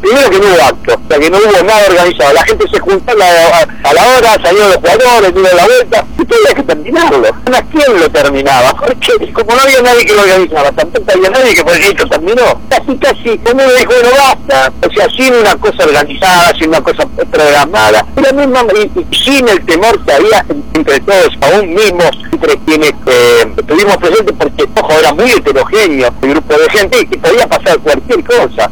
Primero que no hubo acto, o sea, que no hubo nada organizado. La gente se juntó a la, hora, salieron los jugadores, dio la vuelta, y todo había que terminarlo. ¿A quién lo terminaba? Porque como no había nadie que lo organizaba, tampoco había nadie que por eso terminó. Casi, casi, uno dijo, bueno, basta, o sea, sin una cosa organizada, sin una cosa programada, y, la misma, y, sin el temor que había entre todos, aún mismo, entre quienes eh, estuvimos presentes, porque, ojo, era muy heterogéneo el grupo de gente y que podía pasar cualquier cosa.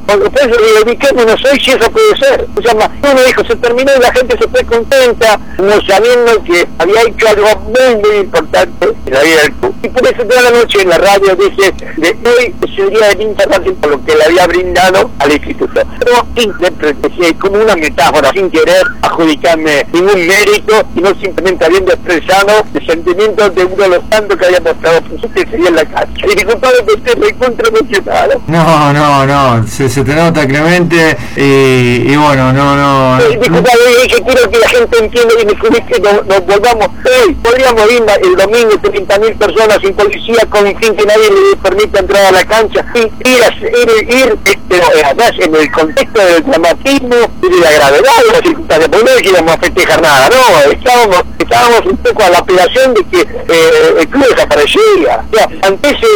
Eso dediquémonos hoy si eso puede ser. O sea, uno dijo, se terminó y la gente se fue contenta, no sabiendo que había hecho algo muy, muy importante en la vida del club. Y por eso toda la noche en la radio dije, de hoy es el día del Racing por lo que le había brindado al instituto. Pero interpreté como una metáfora, sin querer adjudicarme ningún mérito, sino simplemente habiendo expresado el sentimiento de uno de los tantos que había mostrado que sería en la cancha. Y disculpame que esté recontra emocionado. No, no, no, se, se te nota Clemente y, y bueno, no, no. Eh, Disculpa, yo quiero que la gente entienda y me que nos, nos volvamos. Hoy podríamos ir el domingo 30.000 personas sin policía con fin que nadie le permita entrar a la cancha. Y ir, ir, ir este, eh, además en el contexto del dramatismo y de la gravedad de las circunstancias. Porque no a festejar nada, no. Estábamos, estábamos un poco a la apelación de que eh, el club desaparecía. O sea, ante ese,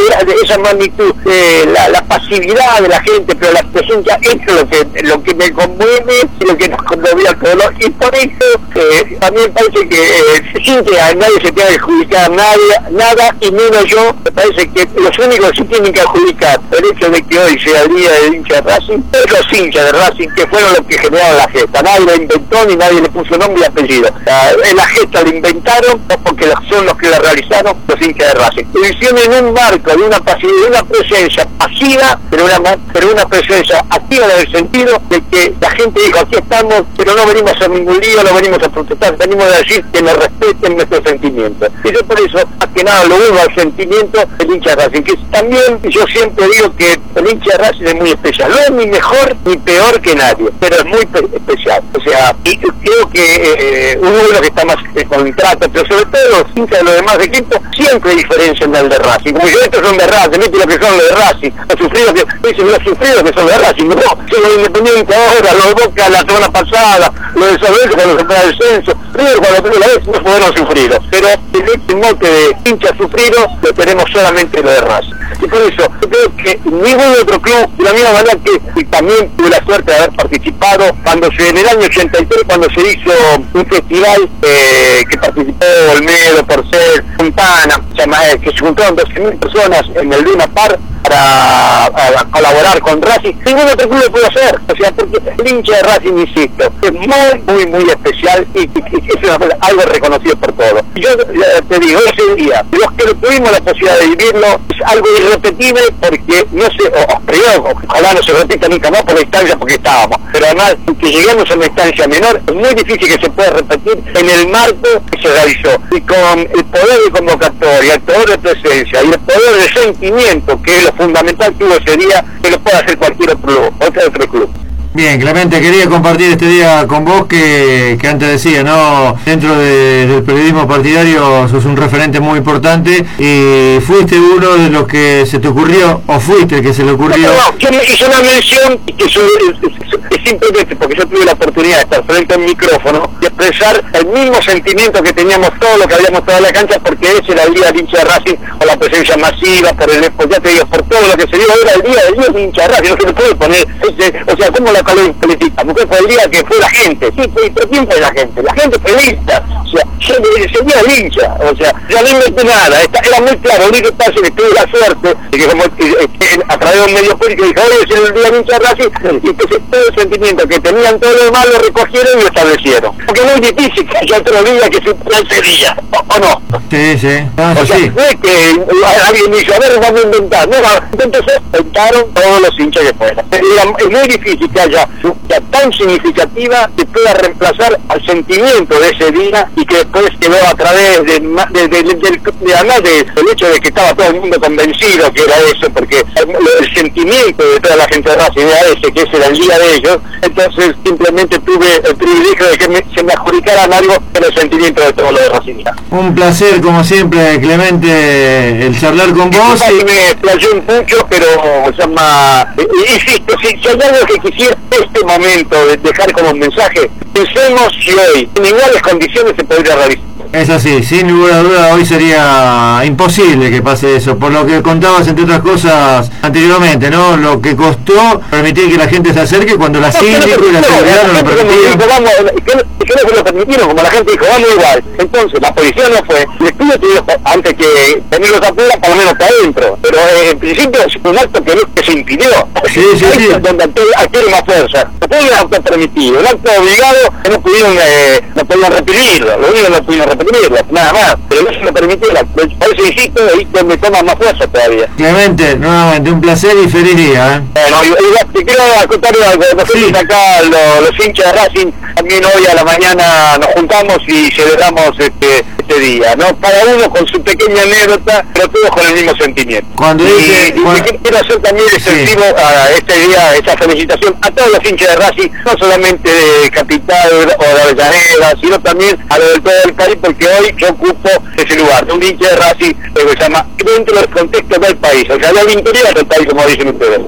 esa magnitud, eh, la, la pasividad de la gente, pero la presencia, eso es lo que me conmueve y lo que nos conmovía a todos. Y por eso eh, también parece que eh, sin que a nadie se tenga que adjudicar nadie, nada, y menos yo, me parece que los únicos que se tienen que adjudicar el hecho de que hoy sea el día del hincha de Racing, es los hinchas de Racing que fueron los que generaron la gesta. Nadie lo inventó ni nadie le puso nombre y apellido. La, la gesta la inventaron porque son los que la realizaron los hinchas de Racing. Lo hicieron en un marco de una, de presencia pasiva, pero una, presencia activa el sentido de que la gente dijo, aquí estamos, pero no venimos a ningún lío, no venimos a protestar, venimos a decir que nos respeten nuestros sentimientos. Y yo por eso, más que nada, lo uno al sentimiento del hincha de Racing, que también yo siempre digo que el hincha de Racing es muy especial. No es ni mejor ni peor que nadie, pero es muy especial. O sea, y creo que eh, uno de los que está más en contrato, pero sobre todo los hinchas de los demás equipos, siempre diferencian del de Racing. Como yo, estos son de Racing, viste lo que son los de Racing, los sufridos que, dicen los sufridos que son de Racing, son los independientes ahora, los Boca la semana pasada, los de San cuando se fue al censo, River cuando tuvo la vez no fueron sufridos, pero el este mote de hincha sufrido lo tenemos solamente lo de Racing. Y por eso, yo creo que ningún otro club, de la misma manera que también tuve la suerte de haber participado cuando se, en el año 83, cuando se hizo un festival eh, que participó Olmedo, Porcel, Fontana, que se juntaron 12.000 personas en el Luna Park para, colaborar con Racing, ningún otro club lo hacer, o sea, porque el hincha de Racing, insisto, es muy, muy, muy especial y, es algo reconocido por todos. Yo eh, te digo, ese día, los que tuvimos la posibilidad de vivirlo, es algo irrepetible porque no sé, o, ojalá no se repita nunca más por la instancia porque estábamos, pero además que lleguemos a una instancia menor, es muy difícil que se pueda repetir en el marco que se realizó. Y con el poder de convocatoria, el poder de presencia y el poder de sentimiento que es lo fundamental que hubo ese día que lo pueda hacer cualquier otro club, otro club. Bien, Clemente, quería compartir este día con vos que, antes decía, ¿no? Dentro del periodismo partidario sos un referente muy importante y fuiste uno de los que se te ocurrió, o fuiste el que se le ocurrió. No, no, yo me hice una mención que es, simplemente porque yo tuve la oportunidad de estar frente al micrófono y expresar el mismo sentimiento que teníamos todos los que habíamos estado en la cancha porque ese era el día del hincha de Racing o la presencia masiva, por el ya te digo, por todo lo que se dio, era el día del día hincha de Racing, no se le puede poner, o sea, ¿cómo la política, porque fue el día que fue la gente, sí, pero ¿quién fue la gente? La gente fue o sea, yo sería el hincha, o sea, ya no inventé nada, era muy claro, lo único que pasa es que tuve la suerte de que como a través de un medio público dije, oye, es el día del hincha Racing, y entonces todo el sentimiento que tenían todos los demás lo recogieron y lo establecieron. Porque no es difícil que haya otro día que se ese día, ¿o, no? Sí, sí. o sea, no es que alguien dice, a ver, vamos a inventar, no, entonces inventaron todos los hinchas que fueran. Es muy difícil que haya tan significativa que pueda reemplazar al sentimiento de ese día y que después quedó a través de, de, de, de además del hecho de que estaba todo el mundo convencido que era eso, porque el, sentimiento de toda la gente de Racing era ese, que ese era el día de ellos, entonces simplemente tuve el privilegio de que se me adjudicaran algo en el sentimiento de todo lo de Racing. Un placer, como siempre, Clemente, el charlar con vos. Y... Me explayé mucho, pero se llama, insisto, si, si hay algo que quisiera este momento de dejar como mensaje, pensemos si hoy en iguales condiciones se podría realizar. Es así, sin ninguna duda hoy sería imposible que pase eso, por lo que contabas entre otras cosas anteriormente, ¿no? Lo que costó permitir que la gente se acerque cuando la síndico y la seguridad no lo permitían. Que no se lo permitieron, como la gente dijo, vamos igual. Entonces la policía no fue, el estudio dijo, antes que tenerlos afuera, por lo menos para adentro. Pero eh, en principio es un acto que, que se impidió. Sí, sí, sí. Donde adquiere más fuerza. No fue un acto permitido, un acto obligado que no pudieron, eh, no podían reprimirlo, lo único que no pudieron reprimirlo, nada más. Pero no se lo permitió, por eso insisto, ahí donde toma más fuerza todavía. Clemente, nuevamente un placer y feliz día. ¿eh? Bueno, y, te quiero acotar algo, nosotros acá los, los hinchas de Racing también hoy a la mañana nos juntamos y celebramos este, este día, ¿no? Cada uno con su pequeña anécdota, pero todos con el mismo sentimiento. Cuando dice, y, quiero hacer también extensivo a este día, esta felicitación a todos los hinchas de Racing, no solamente de Capital o de Avellaneda, sino también a lo del todo el país, porque hoy yo ocupo ese lugar, un hincha de Racing que se llama dentro del contexto del país, o sea, del interior del país, como dicen ustedes.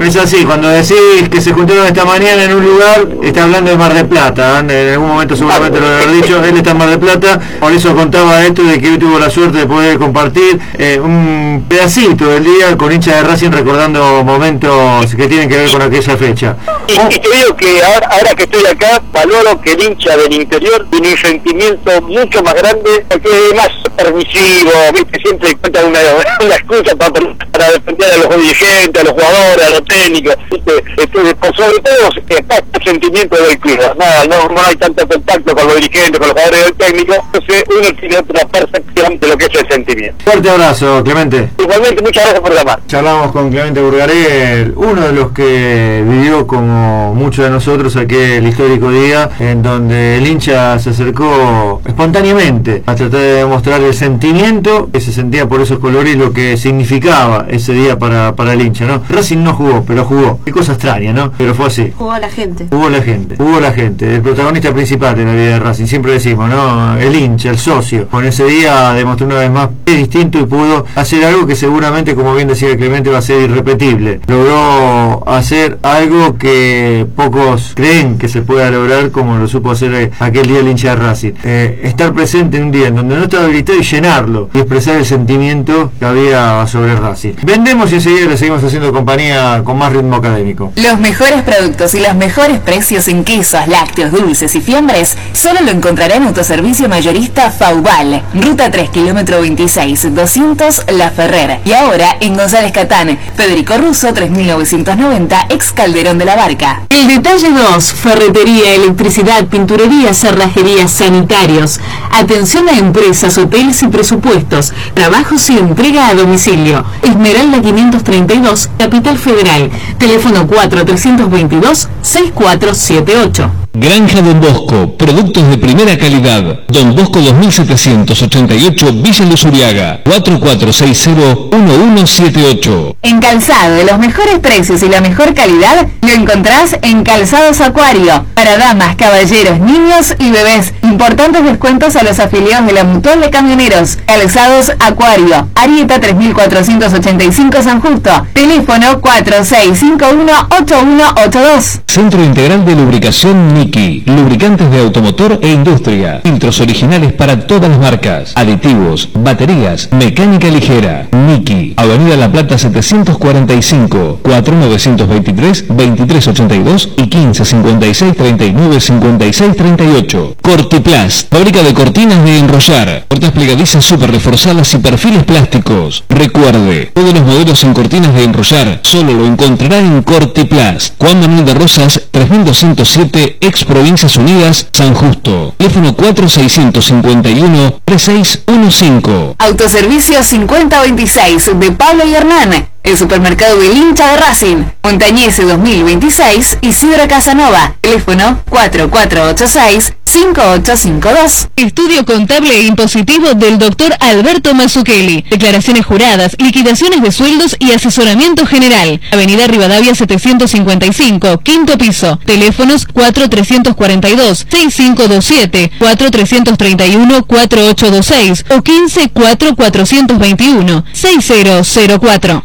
Es así, cuando decís que se juntaron esta mañana en un lugar, está hablando de Mar de Plata, ¿eh? en algún momento seguramente lo habrá dicho, él está en Mar de Plata, por eso contaba esto de que hoy tuvo la suerte de poder compartir eh, un pedacito del día con hincha de Racing recordando momentos que tienen que ver con aquella fecha. Y, y digo que ahora, que estoy acá, valoro que el hincha del interior tiene un sentimiento mucho más grande, porque es más permisivo, ¿viste? siempre encuentra una, una excusa para, para defender a los dirigentes, a los jugadores, a los técnicos, ¿viste? Este, por sobre todo está el sentimiento del club, nada, no, no hay tanto contacto con los dirigentes, con los jugadores del técnico, entonces uno tiene otra percepción de lo que es el sentimiento. Fuerte abrazo, Clemente. Igualmente, muchas gracias por llamar. Charlamos con Clemente Burgaré, uno de los que vivió como muchos de nosotros aquel histórico día en donde el hincha se acercó espontáneamente a tratar de demostrar el sentimiento que se sentía por esos colores y lo que significaba ese día para, para el hincha, ¿no? Racing no jugó, pero jugó. Qué cosa extraña, ¿no? Pero fue así. Jugó la gente. Hubo la gente, hubo la gente, el protagonista principal de la vida de Racing, siempre decimos, ¿no? El hincha, el socio. Con ese día demostró una vez más que es distinto y pudo hacer algo que seguramente, como bien decía Clemente, va a ser irrepetible. Logró hacer algo que pocos creen que se pueda lograr como lo supo hacer eh, aquel día el hincha de Racing. Eh, estar presente en un día en donde no estaba habilitado y llenarlo y expresar el sentimiento que había sobre Racing. Vendemos y enseguida le seguimos haciendo compañía con más ritmo académico. Los mejores productos y los mejores precios en quesos, lácteos, dulces y fiambres solo lo encontrará en Autoservicio Mayorista Faubal, Ruta 3, kilómetro 26, 200 La Ferrer. Y ahora en González Catán, Federico Russo 3990, ex Calderón de la Barca. El detalle 2, ferretería, electricidad, pinturería, cerrajería, sanitarios. Atención a empresas, hoteles y presupuestos. Trabajos y entrega a domicilio. Esmeralda 532, Capital Federal. Teléfono 4322 6478. Granja Don Bosco, productos de primera calidad. Don Bosco 2788, Villa Luz Uriaga, 4460-1178. En calzado de los mejores precios y la mejor calidad lo encontrás en Calzados Acuario. Para damas, caballeros, niños y bebés. Importantes descuentos a los afiliados de la Mutual de Camioneros. Calzados Acuario. Arieta 3485 San Justo. Teléfono 4651-8182. Centro Integral de Lubricación Niki. Lubricantes de automotor e industria. Filtros originales para todas las marcas. Aditivos, baterías, mecánica ligera. Niki. Avenida La Plata 745. 4923-2382 y 1556-3956-38. Cortiplas. Fábrica de cortinas de enrollar. Puertas plegadizas super reforzadas y perfiles plásticos. Recuerde, todos los modelos en cortinas de enrollar solo lo encontrará en Cortiplas. Juan Manuel de Rosas, 3207, ex Provincias Unidas, San Justo. Teléfono 4651-3615. Autoservicio 5026 de Pablo y Hernán. El supermercado del hincha de Racing. Montañese 2026 Isidro Casanova. Teléfono 4486-5852. Estudio contable e impositivo del doctor Alberto Mazzucchelli. Declaraciones juradas, liquidaciones de sueldos y asesoramiento general. Avenida Rivadavia 755, quinto piso. Teléfonos 4342-6527, 4331-4826 o 15-4421-6004.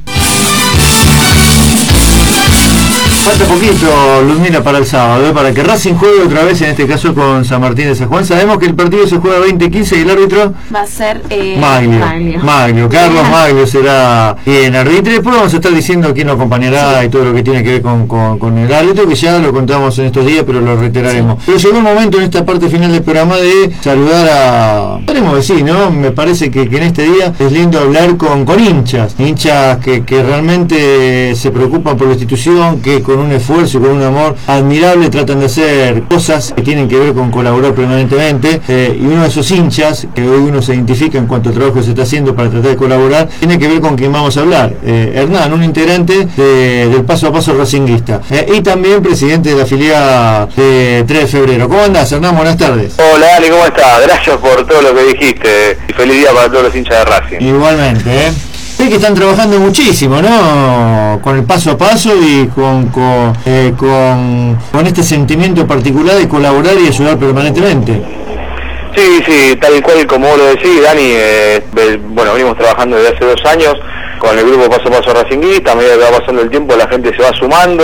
Falta poquito, Luzmina, para el sábado, ¿eh? para que Racing juegue otra vez, en este caso con San Martín de San Juan. Sabemos que el partido se juega 20-15 y el árbitro... Va a ser eh, Maglio. Maglio. Carlos *laughs* Maglio será en arbitre. Después vamos a estar diciendo quién lo acompañará y todo lo que tiene que ver con, con- con el árbitro, que ya lo contamos en estos días, pero lo reiteraremos. Pero llegó el momento en esta parte final del programa de saludar a... Podemos decir, ¿no? Me parece que, que en este día es lindo hablar con, con hinchas, hinchas que, que realmente se preocupan por la institución, que con un esfuerzo y con un amor admirable tratan de hacer cosas que tienen que ver con colaborar permanentemente. Eh, y uno de esos hinchas, que hoy uno se identifica en cuanto al trabajo que se está haciendo para tratar de colaborar, tiene que ver con quien vamos a hablar. Eh, Hernán, un integrante de- del paso a paso racinguista. Eh, y también presidente de la filial de 3 de febrero. ¿Cómo andás, Hernán? Buenas tardes. Hola Ale, ¿cómo estás? Gracias por todo lo que dijiste y feliz día para todos los hinchas de Racing. Igualmente, ¿eh? Sé que están trabajando muchísimo, ¿no? Con el paso a paso y con, con, eh, con, este sentimiento particular de colaborar y ayudar permanentemente. Sí, sí, tal cual como vos lo decís, Dani, eh, bueno, venimos trabajando desde hace dos años con el grupo Paso a Paso Racinguista, a medida que va pasando el tiempo la gente se va sumando,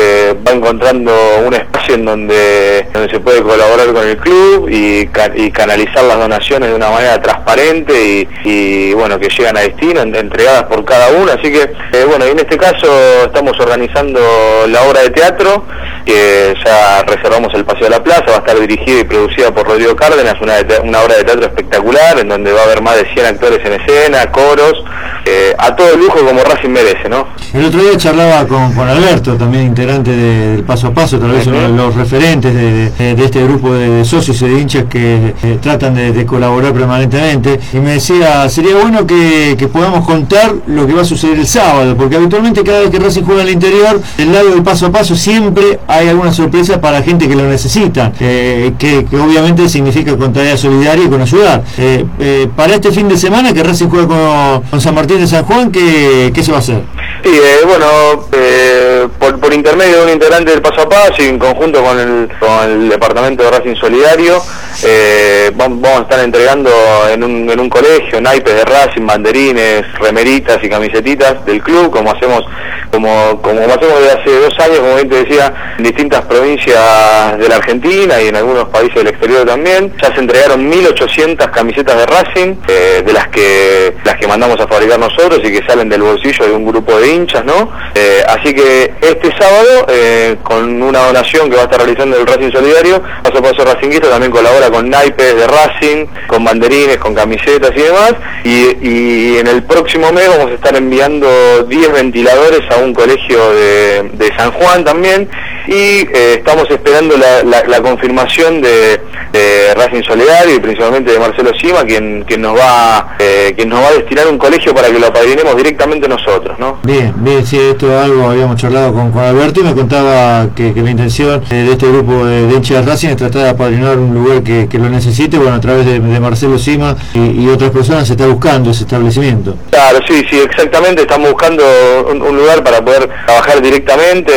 eh, va encontrando un espacio en donde, se puede colaborar con el club y, ca- y canalizar las donaciones de una manera transparente y, bueno, que llegan a destino, en- entregadas por cada uno, así que eh, bueno, y en este caso estamos organizando la obra de teatro, que ya reservamos el Paseo de la Plaza, va a estar dirigida y producida por Rodrigo Cárdenas, una obra de teatro espectacular, en donde va a haber más de 100 actores en escena, coros, eh, a todo lujo como Racing merece, ¿no? El otro día charlaba con, con Alberto, también integrante de- del Paso a Paso, tal vez uno de los referentes de, este grupo de, socios y de hinchas que eh, tratan de, colaborar permanentemente, y me decía, sería bueno que, podamos contar lo que va a suceder el sábado, porque habitualmente cada vez que Racing juega en el interior, del lado del Paso a Paso siempre hay alguna sorpresa para gente que lo necesita, eh, que, obviamente significa con tarea solidaria y con ayudar. Eh, para este fin de semana que Racing juega con San Martín de San Juan, ¿qué, qué se va a hacer? Sí, eh, bueno, eh, por, intermedio de un integrante del Paso a Paso y en conjunto con el, con el Departamento de Racing Solidario, eh, vam- vamos a estar entregando en un, en un colegio naipes de Racing, banderines, remeritas y camisetitas del club, como hacemos como, como hacemos desde hace dos años, como bien te decía, en distintas provincias de la Argentina y en algunos países del exterior también. Ya se entregaron 1.800 camisetas de Racing, eh, de las que las que mandamos a fabricar nosotros y que salen del bolsillo de un grupo de hinchas, ¿no? Eh, así que este sábado, eh, con una donación que va a estar realizando el Racing Solidario, Paso a Paso Racinguista también colabora con naipes de Racing, con banderines, con camisetas y demás, y, en el próximo mes vamos a estar enviando 10 ventiladores a un colegio de San Juan también, y eh, estamos esperando la, la- la confirmación de, de Racing Solidario y principalmente de Marcelo Sima, quien, quien nos va eh, quien nos va a destinar un colegio para que lo apadrinemos directamente nosotros, ¿no? Bien, bien, sí, esto es algo habíamos charlado con, con Alberto y me contaba que, que la intención eh, de este grupo de, de hinchas de Racing es tratar de apadrinar un lugar que, que lo necesite, bueno, a través de, de Marcelo Sima y, y otras personas se está buscando ese establecimiento. Claro, sí, sí, exactamente. Estamos buscando un, un lugar para poder trabajar directamente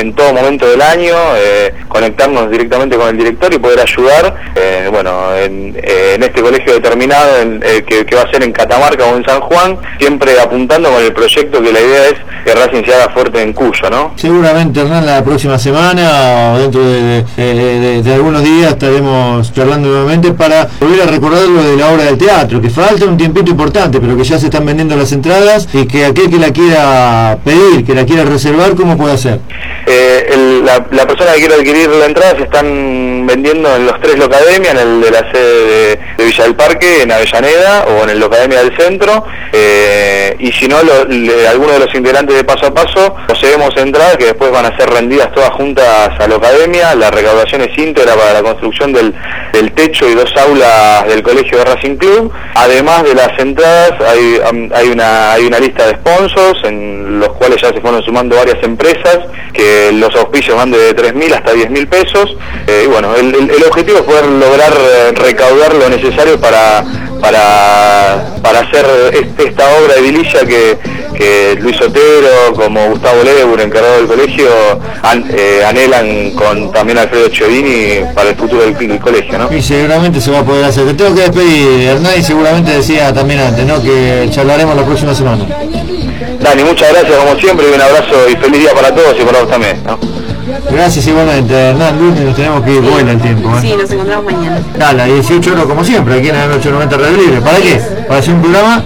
en todo momento del año, eh, conectarnos directamente con el director y poder ayudar, eh, bueno, en, eh, en este colegio determinado en- eh, que, que va a ser en Catamarca o en San Juan, siempre apuntando con el proyecto que la idea es que Racing se haga fuerte en Cuyo, ¿no? Seguramente Hernán la próxima semana o dentro de, de- de- de- de algunos días estaremos charlando nuevamente para volver a recordar lo de la obra del teatro, que falta un tiempito importante, pero que ya se están vendiendo las entradas y que aquel que la quiera pedir, que la quiera reservar, ¿cómo puede hacer? Eh, la, persona que quiera adquirir la entrada se están vendiendo en los tres Locademia, en el de la sede de, de Villa del Parque, en Avellaneda, o en el Locademia del Centro, eh, y si no, lo- alguno de los integrantes de Paso a Paso, poseemos entradas que después van a ser rendidas todas juntas a la Academia, la recaudación es íntegra para la construcción del, del techo y dos aulas del Colegio de Racing Club, además de las entradas hay, am- hay, una, hay una lista de sponsors en los cuales ya se fueron sumando varias empresas, que los auspicios van de 3.000 hasta 10.000 pesos, eh, y bueno, el, objetivo es poder lograr eh, recaudar lo necesario para, para, para hacer este- esta obra edilicia que, que Luis Otero, como Gustavo Lebur, encargado del colegio, eh, anhelan con también Alfredo Chiodini para el futuro del, del colegio, ¿no? Y seguramente se va a poder hacer. Te tengo que despedir, Hernán, y seguramente decía también antes, ¿no? Que charlaremos la próxima semana. Dani, muchas gracias como siempre y un abrazo y feliz día para todos y para vos también, ¿no? Gracias igualmente, Hernán. Lunes nos tenemos que ir, vuela el tiempo. ¿eh? Sí, nos encontramos mañana. Dale, a 18 horas como siempre, aquí en el 890 Radio Libre. ¿Para qué? Para hacer un programa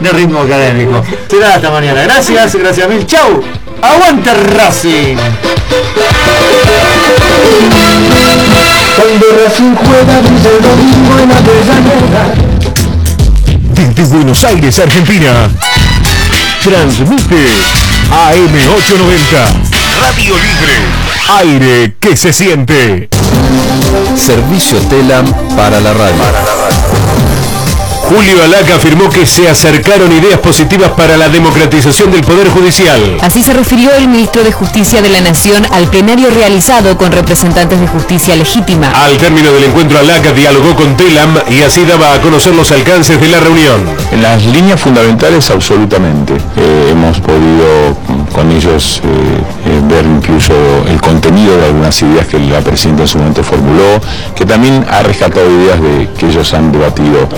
de ritmo académico. Será hasta mañana. Gracias, gracias mil. Chau. Aguanta Racing. Cuando Racing juega desde el domingo en Avellaneda. Desde Buenos Aires, Argentina. Transmite AM890. Radio Libre. Aire que se siente. Servicio Telam para la radio. Julio Alaca afirmó que se acercaron ideas positivas para la democratización del Poder Judicial. Así se refirió el ministro de Justicia de la Nación al plenario realizado con representantes de justicia legítima. Al término del encuentro, Alaca dialogó con Telam y así daba a conocer los alcances de la reunión. En las líneas fundamentales, absolutamente. Eh, hemos podido con ellos eh, ver incluso el contenido de algunas ideas que la presidenta en su momento formuló, que también ha rescatado ideas de, que ellos han debatido.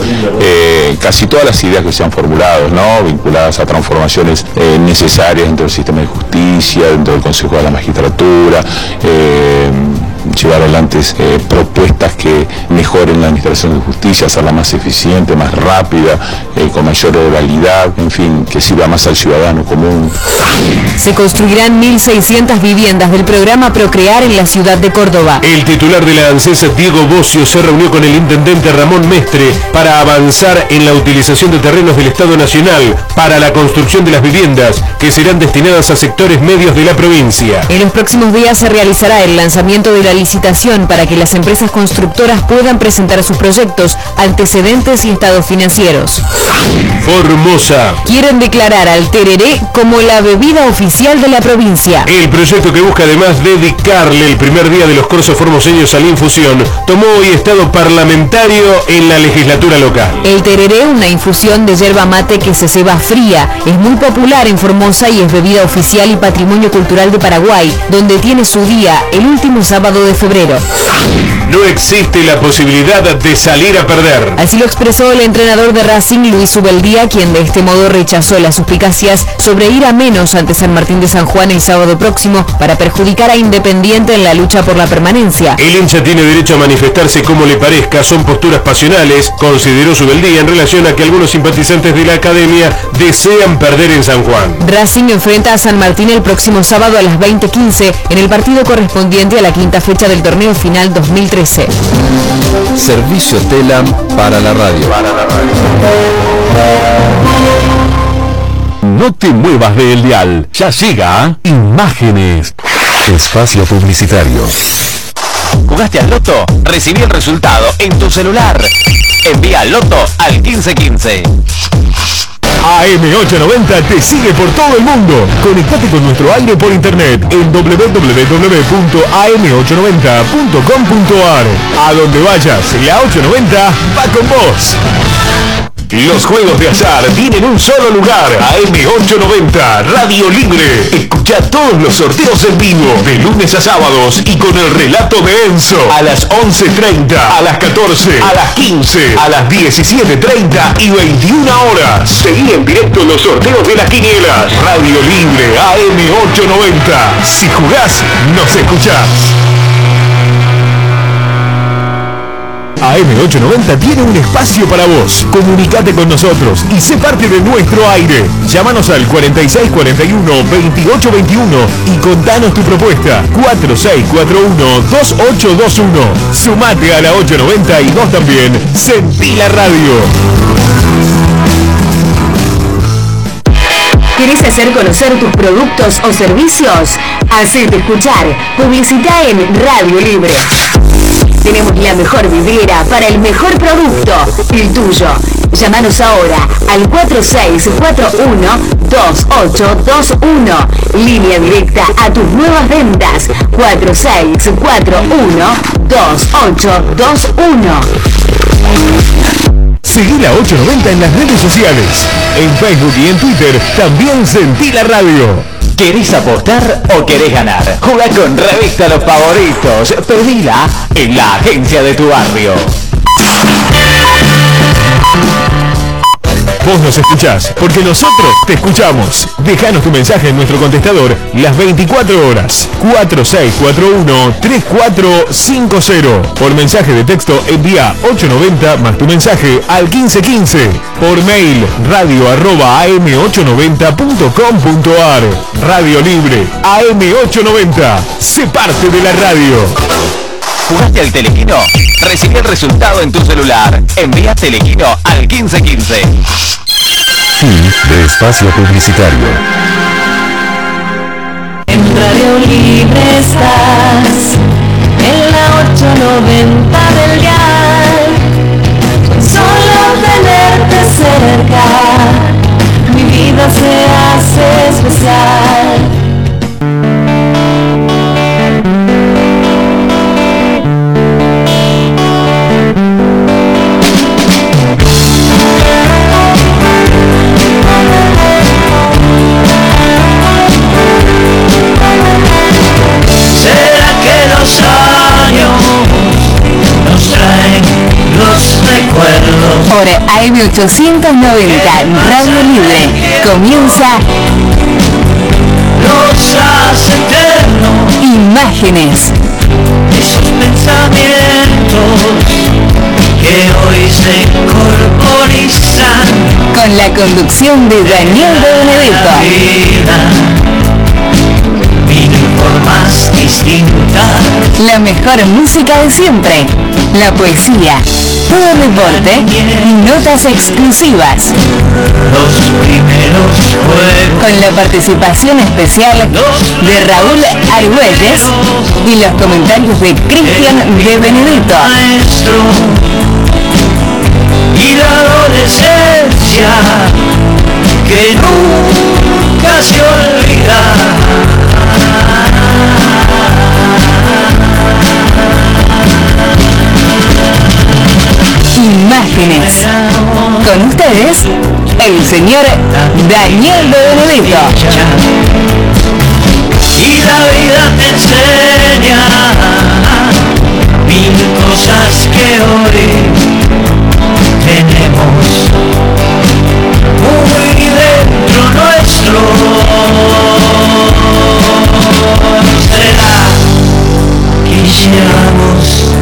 Eh, casi todas las ideas que se han formulado, ¿no? vinculadas a transformaciones eh, necesarias dentro del sistema de justicia, dentro del Consejo de la Magistratura, eh, llevar adelante eh, propuestas que mejoren la administración de justicia, hacerla más eficiente, más rápida, eh, con mayor oralidad, en fin, que sirva más al ciudadano común. Se construirán 1.600 viviendas del programa Procrear en la ciudad de Córdoba. El titular de la ANSES, Diego Bocio, se reunió con el intendente Ramón Mestre para avanzar en la utilización de terrenos del Estado Nacional para la construcción de las viviendas que serán destinadas a sectores medios de la provincia. En los próximos días se realizará el lanzamiento de la licitación para que las empresas constructoras puedan presentar sus proyectos, antecedentes y estados financieros. Formosa. Quieren declarar al tereré como la bebida oficial de la provincia. El proyecto que busca además dedicarle el primer día de los cursos formoseños a la infusión tomó hoy estado parlamentario en la legislatura local. El tereré, una infusión de yerba mate que se ceba fría, es muy popular en Formosa y es bebida oficial y patrimonio cultural de Paraguay, donde tiene su día el último sábado de febrero. No existe la posibilidad de salir a perder. Así lo expresó el entrenador de Racing, Luis Ubeldía, quien de este modo rechazó las suspicacias sobre ir a menos ante San Martín de San Juan el sábado próximo para perjudicar a Independiente en la lucha por la permanencia. El hincha tiene derecho a manifestarse como le parezca, son posturas pasionales, consideró Subeldía en relación a que algunos simpatizantes de la academia desean perder en San Juan. Racing enfrenta a San Martín el próximo sábado a las 20:15 en el partido correspondiente a la quinta fecha del torneo final 2013. Servicio Telam para la radio. No te muevas del dial, ya llega Imágenes. Espacio publicitario. ¿Jugaste al loto? Recibí el resultado en tu celular. Envía loto al 1515. AM890 te sigue por todo el mundo. Conectate con nuestro aire por internet en www.am890.com.ar. A donde vayas, la 890 va con vos. Los juegos de azar tienen un solo lugar. AM890, Radio Libre. Escucha todos los sorteos en vivo, de lunes a sábados y con el relato de Enzo. A las 11.30, a las 14, a las 15, a las 17.30 y 21 horas. Seguí en directo los sorteos de las quinielas. Radio Libre, AM890. Si jugás, nos escuchás. AM890 tiene un espacio para vos. Comunicate con nosotros y sé parte de nuestro aire. Llámanos al 4641-2821 y contanos tu propuesta. 4641-2821. Sumate a la 890 y vos también. Sentí la radio. ¿Querés hacer conocer tus productos o servicios? Hacete escuchar. Publicita en Radio Libre. Tenemos la mejor vidriera para el mejor producto, el tuyo. Llámanos ahora al 4641-2821. Línea directa a tus nuevas ventas. 4641-2821. Seguí la 890 en las redes sociales. En Facebook y en Twitter también sentí la radio. ¿Querés apostar o querés ganar? Juega con Revista Los Favoritos. Pedila en la agencia de tu barrio. Vos nos escuchás, porque nosotros te escuchamos. Déjanos tu mensaje en nuestro contestador las 24 horas. 4641-3450. Por mensaje de texto envía 890 más tu mensaje al 1515. Por mail radio arroba am890.com.ar. Radio Libre AM890. Sé parte de la radio. ¿Jugaste al Telequino? Recibí el resultado en tu celular. Envía Telequino al 1515. Fin de espacio publicitario. En Radio Libre estás, en la 890 del dial. Solo tenerte cerca, mi vida se hace especial. AM890 Radio Libre. Comienza Rosas eternos, Imágenes. esos pensamientos que hoy se corporizan. Con la conducción de Daniel de Benedetto. Mil formas distintas. La mejor música de siempre. La poesía. Todo deporte y notas exclusivas. Los primeros juegos. Con la participación especial de Raúl Argüelles y los comentarios de Cristian de Benedetto. Maestro y la adolescencia que nunca se olvida. Martínez. Con ustedes, el señor Daniel de Benedetto. Y la vida te enseña mil cosas que hoy tenemos muy dentro nuestro. Será que ya